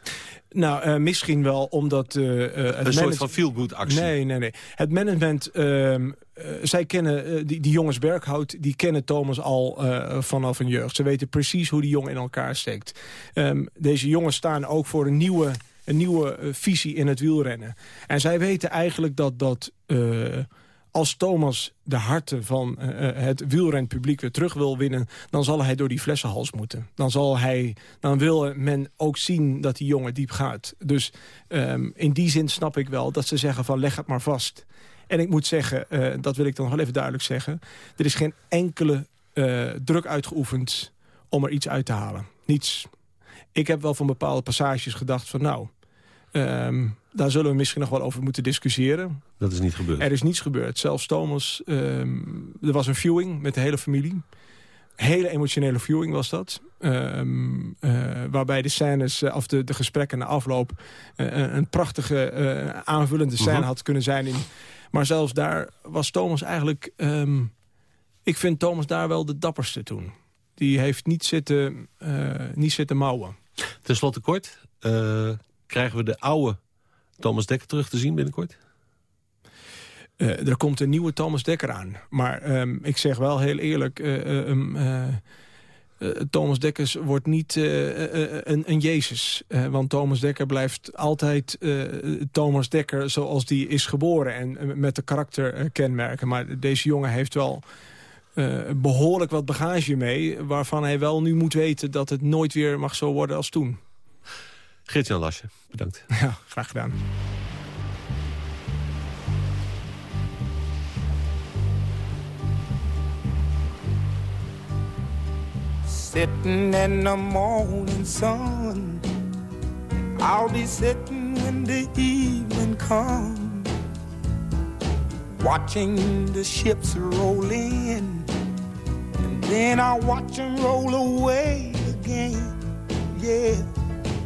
Nou, eh, misschien wel omdat... eh, eh, het een soort van feel-good actie. Nee, nee, nee. Het management, ehm, eh, zij kennen, eh, die, die jongens Berghout, die kennen Thomas al eh, vanaf een jeugd. Ze weten precies hoe die jongen in elkaar steekt. Ehm, deze jongens staan ook voor een nieuwe, een nieuwe eh, visie in het wielrennen. En zij weten eigenlijk dat, dat eh, als Thomas de harten van eh, het wielrenpubliek weer terug wil winnen... dan zal hij door die flessenhals moeten. Dan, zal hij, dan wil men ook zien dat die jongen diep gaat. Dus ehm, in die zin snap ik wel dat ze zeggen van leg het maar vast. En ik moet zeggen, eh, dat wil ik dan wel even duidelijk zeggen... er is geen enkele druk uitgeoefend om er iets uit te halen. Niets. Ik heb wel van bepaalde passages gedacht van nou... Ehm, daar zullen we misschien nog wel over moeten discussiëren. Dat is niet gebeurd. Er is niets gebeurd. Zelfs Thomas, ehm, er was een viewing met de hele familie. Hele emotionele viewing was dat. Ehm, eh, waarbij de scènes, eh, of de, de gesprekken na afloop... eh, een, prachtige aanvullende scène Mhm. had kunnen zijn. In, maar zelfs daar was Thomas eigenlijk... ehm, ik vind Thomas daar wel de dapperste toen. Die heeft niet zitten, niet zitten mouwen. Ten slotte kort, krijgen we de oude Thomas Dekker terug te zien binnenkort? Eh, er komt een nieuwe Thomas Dekker aan. Maar ehm, ik zeg wel heel eerlijk... eh, eh, um, eh, eh, Thomas Dekkers wordt niet een, een Jezus. Want Thomas Dekker blijft altijd Thomas Dekker zoals die is geboren. En met de karakterkenmerken. Maar deze jongen heeft wel eh, behoorlijk wat bagage mee... waarvan hij wel nu moet weten dat het nooit weer mag zo worden als toen. Geert-Jan Lasje, bedankt. Ja, graag gedaan. Sitting in the morning sun. I'll be sitting when the evening comes. Watching the ships roll in. And then I'll watch them roll away again. Yeah.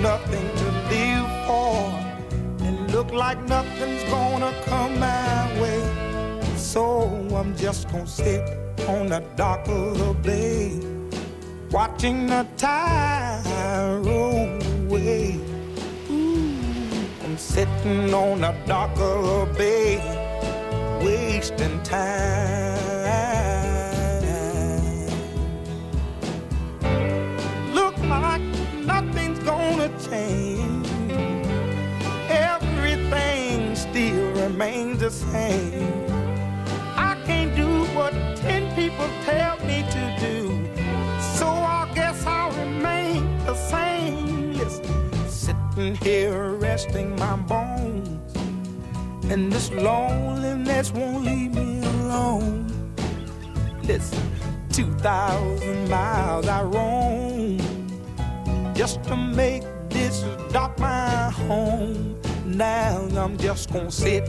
nothing to live for, and look like nothing's gonna come my way. So I'm just gonna sit on the dock of the bay, watching the tide roll away. Ooh, I'm sitting on the dock of the bay, wasting time. The same. I can't do what ten people tell me to do. So I guess I'll remain the same. Sitting here resting my bones. And this loneliness won't leave me alone. Listen, 2,000 miles I roam just to make this dock my home. Now I'm just gonna sit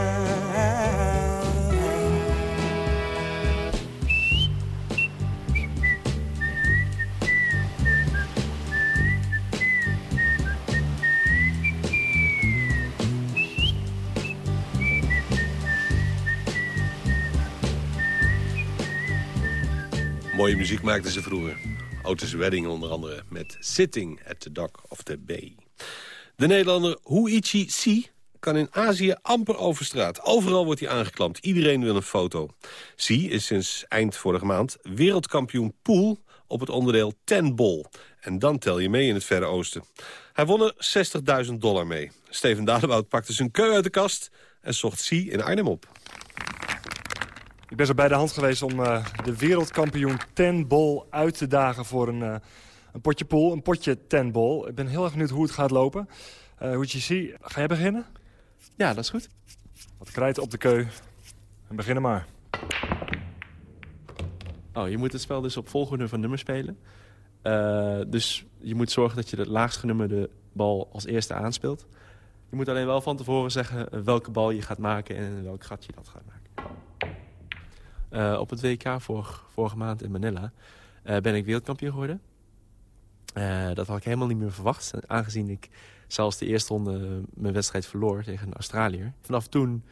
Mooie muziek maakten ze vroeger. Otis Wedding onder andere met Sitting at the Dock of the Bay. De Nederlander Huichi Si kan in Azië amper over straat. Overal wordt hij aangeklampt. Iedereen wil een foto. Si is sinds eind vorige maand wereldkampioen pool op het onderdeel tenbol. En dan tel je mee in het Verre Oosten. Hij won er 60.000 dollar mee. Steven Dadebout pakte zijn keu uit de kast en zocht Si in Arnhem op. Ik ben zo bij de hand geweest om eh, de wereldkampioen tenbol uit te dagen voor een, eh, een potje pool, een potje tenbol. Ik ben heel erg benieuwd hoe het gaat lopen. Eh hoe je ziet, ga jij beginnen? Ja, dat is goed. Wat krijt op de keu. En beginnen maar. Oh, je moet het spel dus op volgorde van nummers spelen. Eh, dus je moet zorgen dat je de laagst genummerde bal als eerste aanspeelt. Je moet alleen wel van tevoren zeggen welke bal je gaat maken en in welk gat je dat gaat maken. Eh, op het WK vor, vorige maand in Manila eh, ben ik wereldkampioen geworden. Eh, dat had ik helemaal niet meer verwacht. Aangezien ik zelfs de eerste ronde mijn wedstrijd verloor tegen een Australiër. Vanaf toen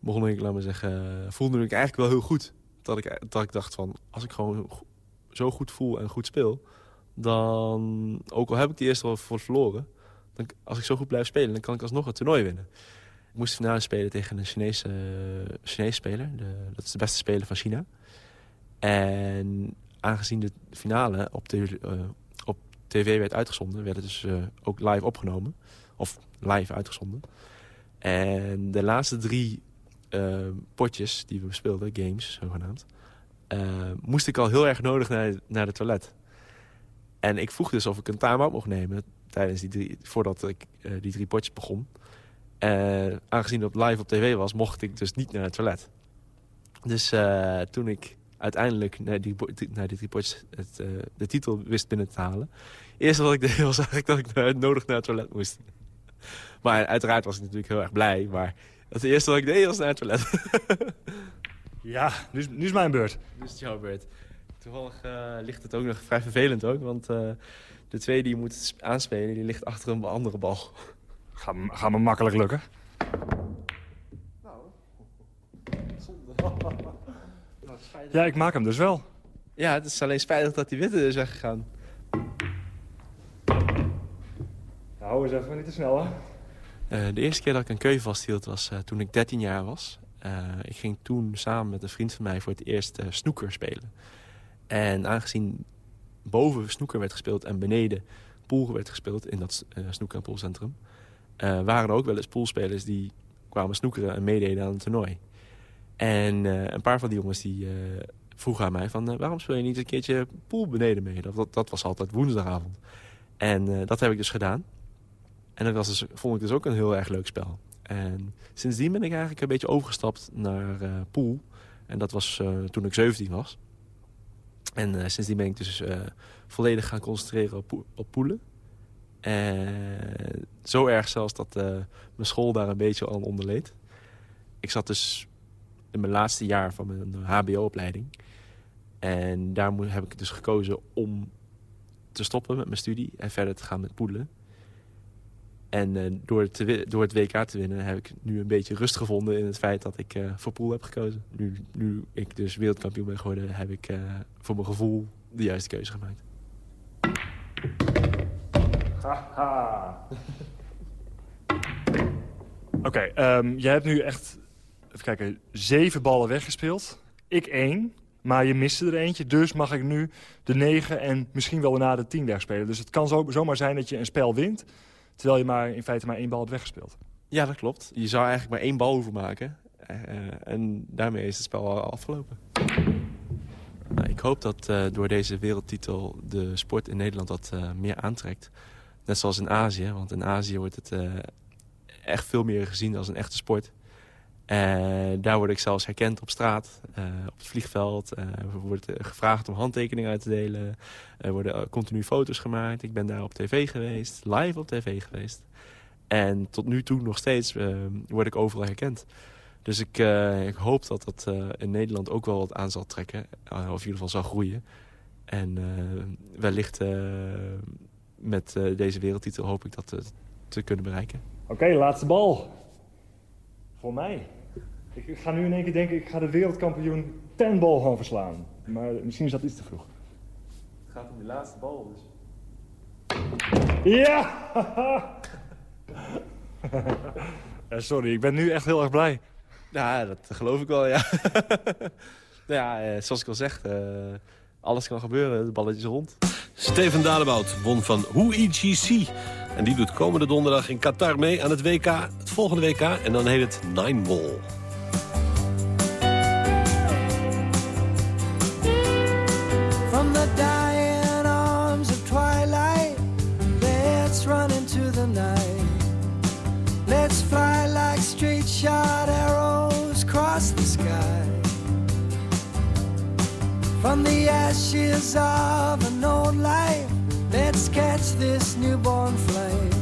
begon ik, laat maar zeggen, voelde ik eigenlijk wel heel goed. Dat ik, dat ik dacht van, als ik gewoon zo goed voel en goed speel... dan, ook al heb ik die eerste ronde verloren... Dan, als ik zo goed blijf spelen, dan kan ik alsnog het toernooi winnen. Moest finale spelen tegen een Chinese, Chinese speler. De, dat is de beste speler van China. En aangezien de finale op, de, eh, op tv werd uitgezonden... werd het dus eh, ook live opgenomen. Of live uitgezonden. En de laatste drie eh, potjes die we speelden, games zogenaamd... eh, moest ik al heel erg nodig naar, naar de toilet. En ik vroeg dus of ik een time-out mocht nemen... Tijdens die drie, voordat ik eh, die drie potjes begon. Eh, aangezien het live op tv was, mocht ik dus niet naar het toilet. Dus eh, toen ik uiteindelijk naar die, naar die het, eh, de titel wist binnen te halen... eerst wat ik deed was eigenlijk dat ik naar- nodig naar het toilet moest. Maar uiteraard was ik natuurlijk heel erg blij. Maar het eerste wat ik deed was naar het toilet. Ja, nu is, nu is mijn beurt. Nu is het jouw beurt. Toevallig ligt het ook nog vrij vervelend ook. Want de twee die je moet sp- aanspelen, die ligt achter een andere bal. Ga, me- ga me makkelijk lukken. Ja, ik maak hem dus wel. Ja, het is alleen spijtig dat die witte is weggegaan. Nou, eens even niet te snel, hè? Eh, de eerste keer dat ik een keu vasthield was eh, toen ik 13 jaar was. Eh, ik ging toen samen met een vriend van mij voor het eerst eh, snoeker spelen. En aangezien boven snoeker werd gespeeld en beneden pool werd gespeeld in dat eh snoeker- en poolcentrum... eh, waren er ook wel eens poolspelers die kwamen snoekeren en meededen aan het toernooi. En eh, een paar van die jongens die eh, vroegen aan mij van... waarom speel je niet een keertje pool beneden mee? Dat, dat, was altijd woensdagavond. En dat heb ik dus gedaan. En dat was dus, vond ik dus ook een heel erg leuk spel. En sindsdien ben ik eigenlijk een beetje overgestapt naar pool. En dat was toen ik 17 was. En sindsdien ben ik dus volledig gaan concentreren op, op poelen. En zo erg zelfs dat eh, mijn school daar een beetje aan onderleed. Ik zat dus in mijn laatste jaar van mijn hbo-opleiding. En daar heb ik dus gekozen om te stoppen met mijn studie en verder te gaan met poelen. En eh, door, het door het WK te winnen heb ik nu een beetje rust gevonden in het feit dat ik eh, voor pool heb gekozen. Nu, nu ik dus wereldkampioen ben geworden, heb ik eh, voor mijn gevoel de juiste keuze gemaakt. Haha. Oké, ehm, jij hebt nu echt, even kijken, zeven ballen weggespeeld. Ik één, maar je miste er eentje. Dus mag ik nu de negen en misschien wel na de tien wegspelen. Dus het kan zo, zomaar zijn dat je een spel wint... terwijl je maar in feite maar één bal hebt weggespeeld. Ja, dat klopt. Je zou eigenlijk maar één bal hoeven maken. Eh, eh, en daarmee is het spel al afgelopen. Nou, ik hoop dat eh, door deze wereldtitel de sport in Nederland wat eh, meer aantrekt. Net zoals in Azië, want in Azië wordt het eh, echt veel meer gezien als een echte sport. Eh, daar word ik zelfs herkend op straat, eh, op het vliegveld. Wordt gevraagd om handtekeningen uit te delen. Er worden continu foto's gemaakt. Ik ben daar op tv geweest, live op tv geweest. En tot nu toe nog steeds word ik overal herkend. Dus ik, ik hoop dat dat in Nederland ook wel wat aan zal trekken. of in ieder geval zal groeien. En wellicht met eh, deze wereldtitel hoop ik dat eh, te kunnen bereiken. Oké, laatste bal. Voor mij. Ik, ik ga nu in één keer denken, ik ga de wereldkampioen tenbal gaan verslaan. Maar misschien is dat iets te vroeg. Het gaat om die laatste bal dus. Ja! Eh, sorry, ik ben nu echt heel erg blij. Ja, dat geloof ik wel, ja. nou ja, eh, zoals ik al zeg, eh, alles kan gebeuren. Het balletje rond. Steven Dalebout won van HUIGC. En die doet komende donderdag in Qatar mee aan het WK, het volgende WK. En dan heet het Nine Ball. From the ashes of an old life, let's catch this newborn flame.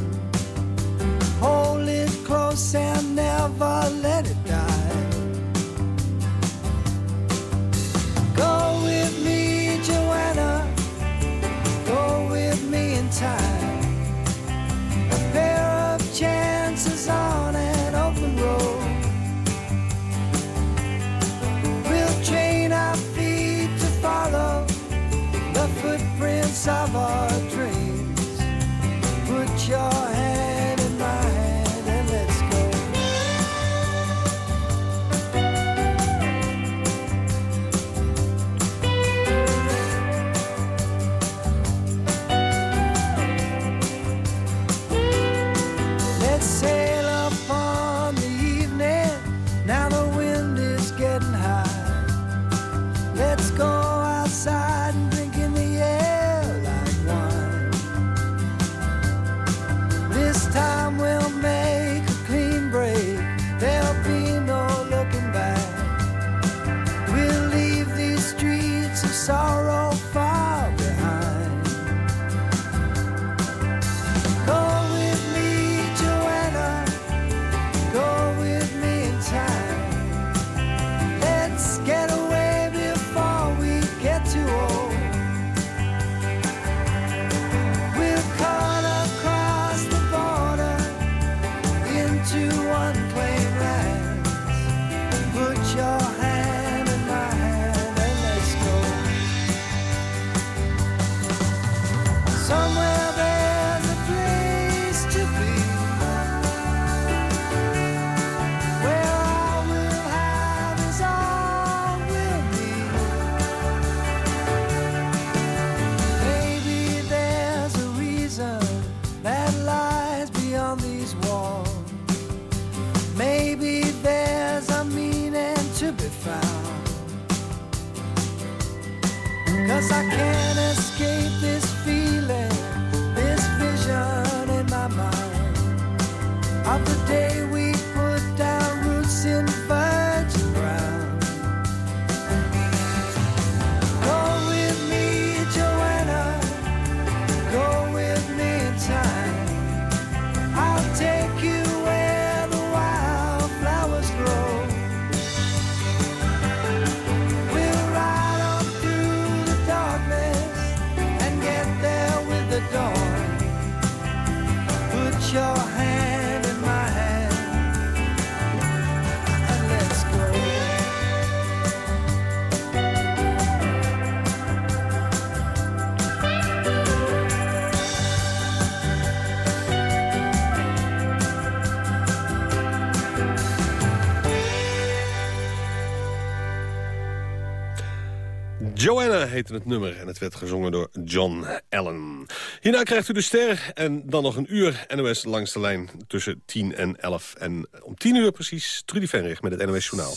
Heette het nummer en het werd gezongen door John Allen. Hierna krijgt u de ster en dan nog een uur NOS langs de lijn tussen 10 en 11. En om 10 uur precies Trudy Venrich met het NOS Journaal.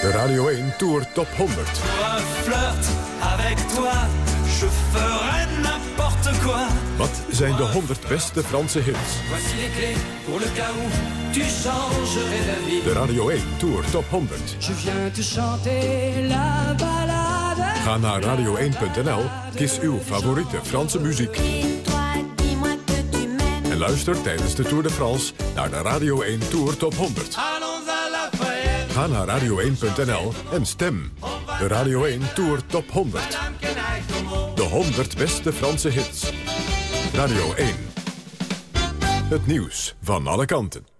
De Radio 1 Tour Top 100. un flirt avec toi, je ferai n'importe quoi. Wat zijn de 100 beste Franse hits? De Radio 1 Tour Top 100. Je viens te chanter la balade. Ga naar radio1.nl, kies uw favoriete Franse muziek. En luister tijdens de Tour de France naar de Radio 1 Tour Top 100. Allons à la fête. Ga naar radio1.nl en stem. De Radio 1 Tour Top 100. De 100 beste Franse hits. Radio 1. Het nieuws van alle kanten.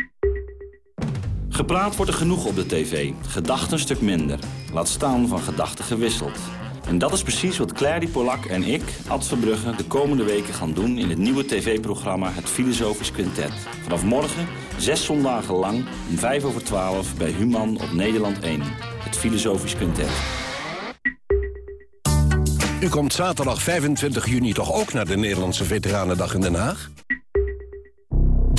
Gepraat wordt er genoeg op de tv, gedacht een stuk minder. Laat staan van gedachten gewisseld. En dat is precies wat Clary Polak en ik, Ad Verbrugge, de komende weken gaan doen... in het nieuwe tv-programma Het Filosofisch Quintet. Vanaf morgen, zes zondagen lang, om vijf over twaalf... bij Human op Nederland 1. Het Filosofisch Quintet. U komt zaterdag 25 juni toch ook naar de Nederlandse Veteranendag in Den Haag?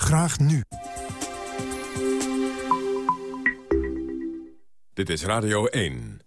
Graag nu. Dit is Radio 1.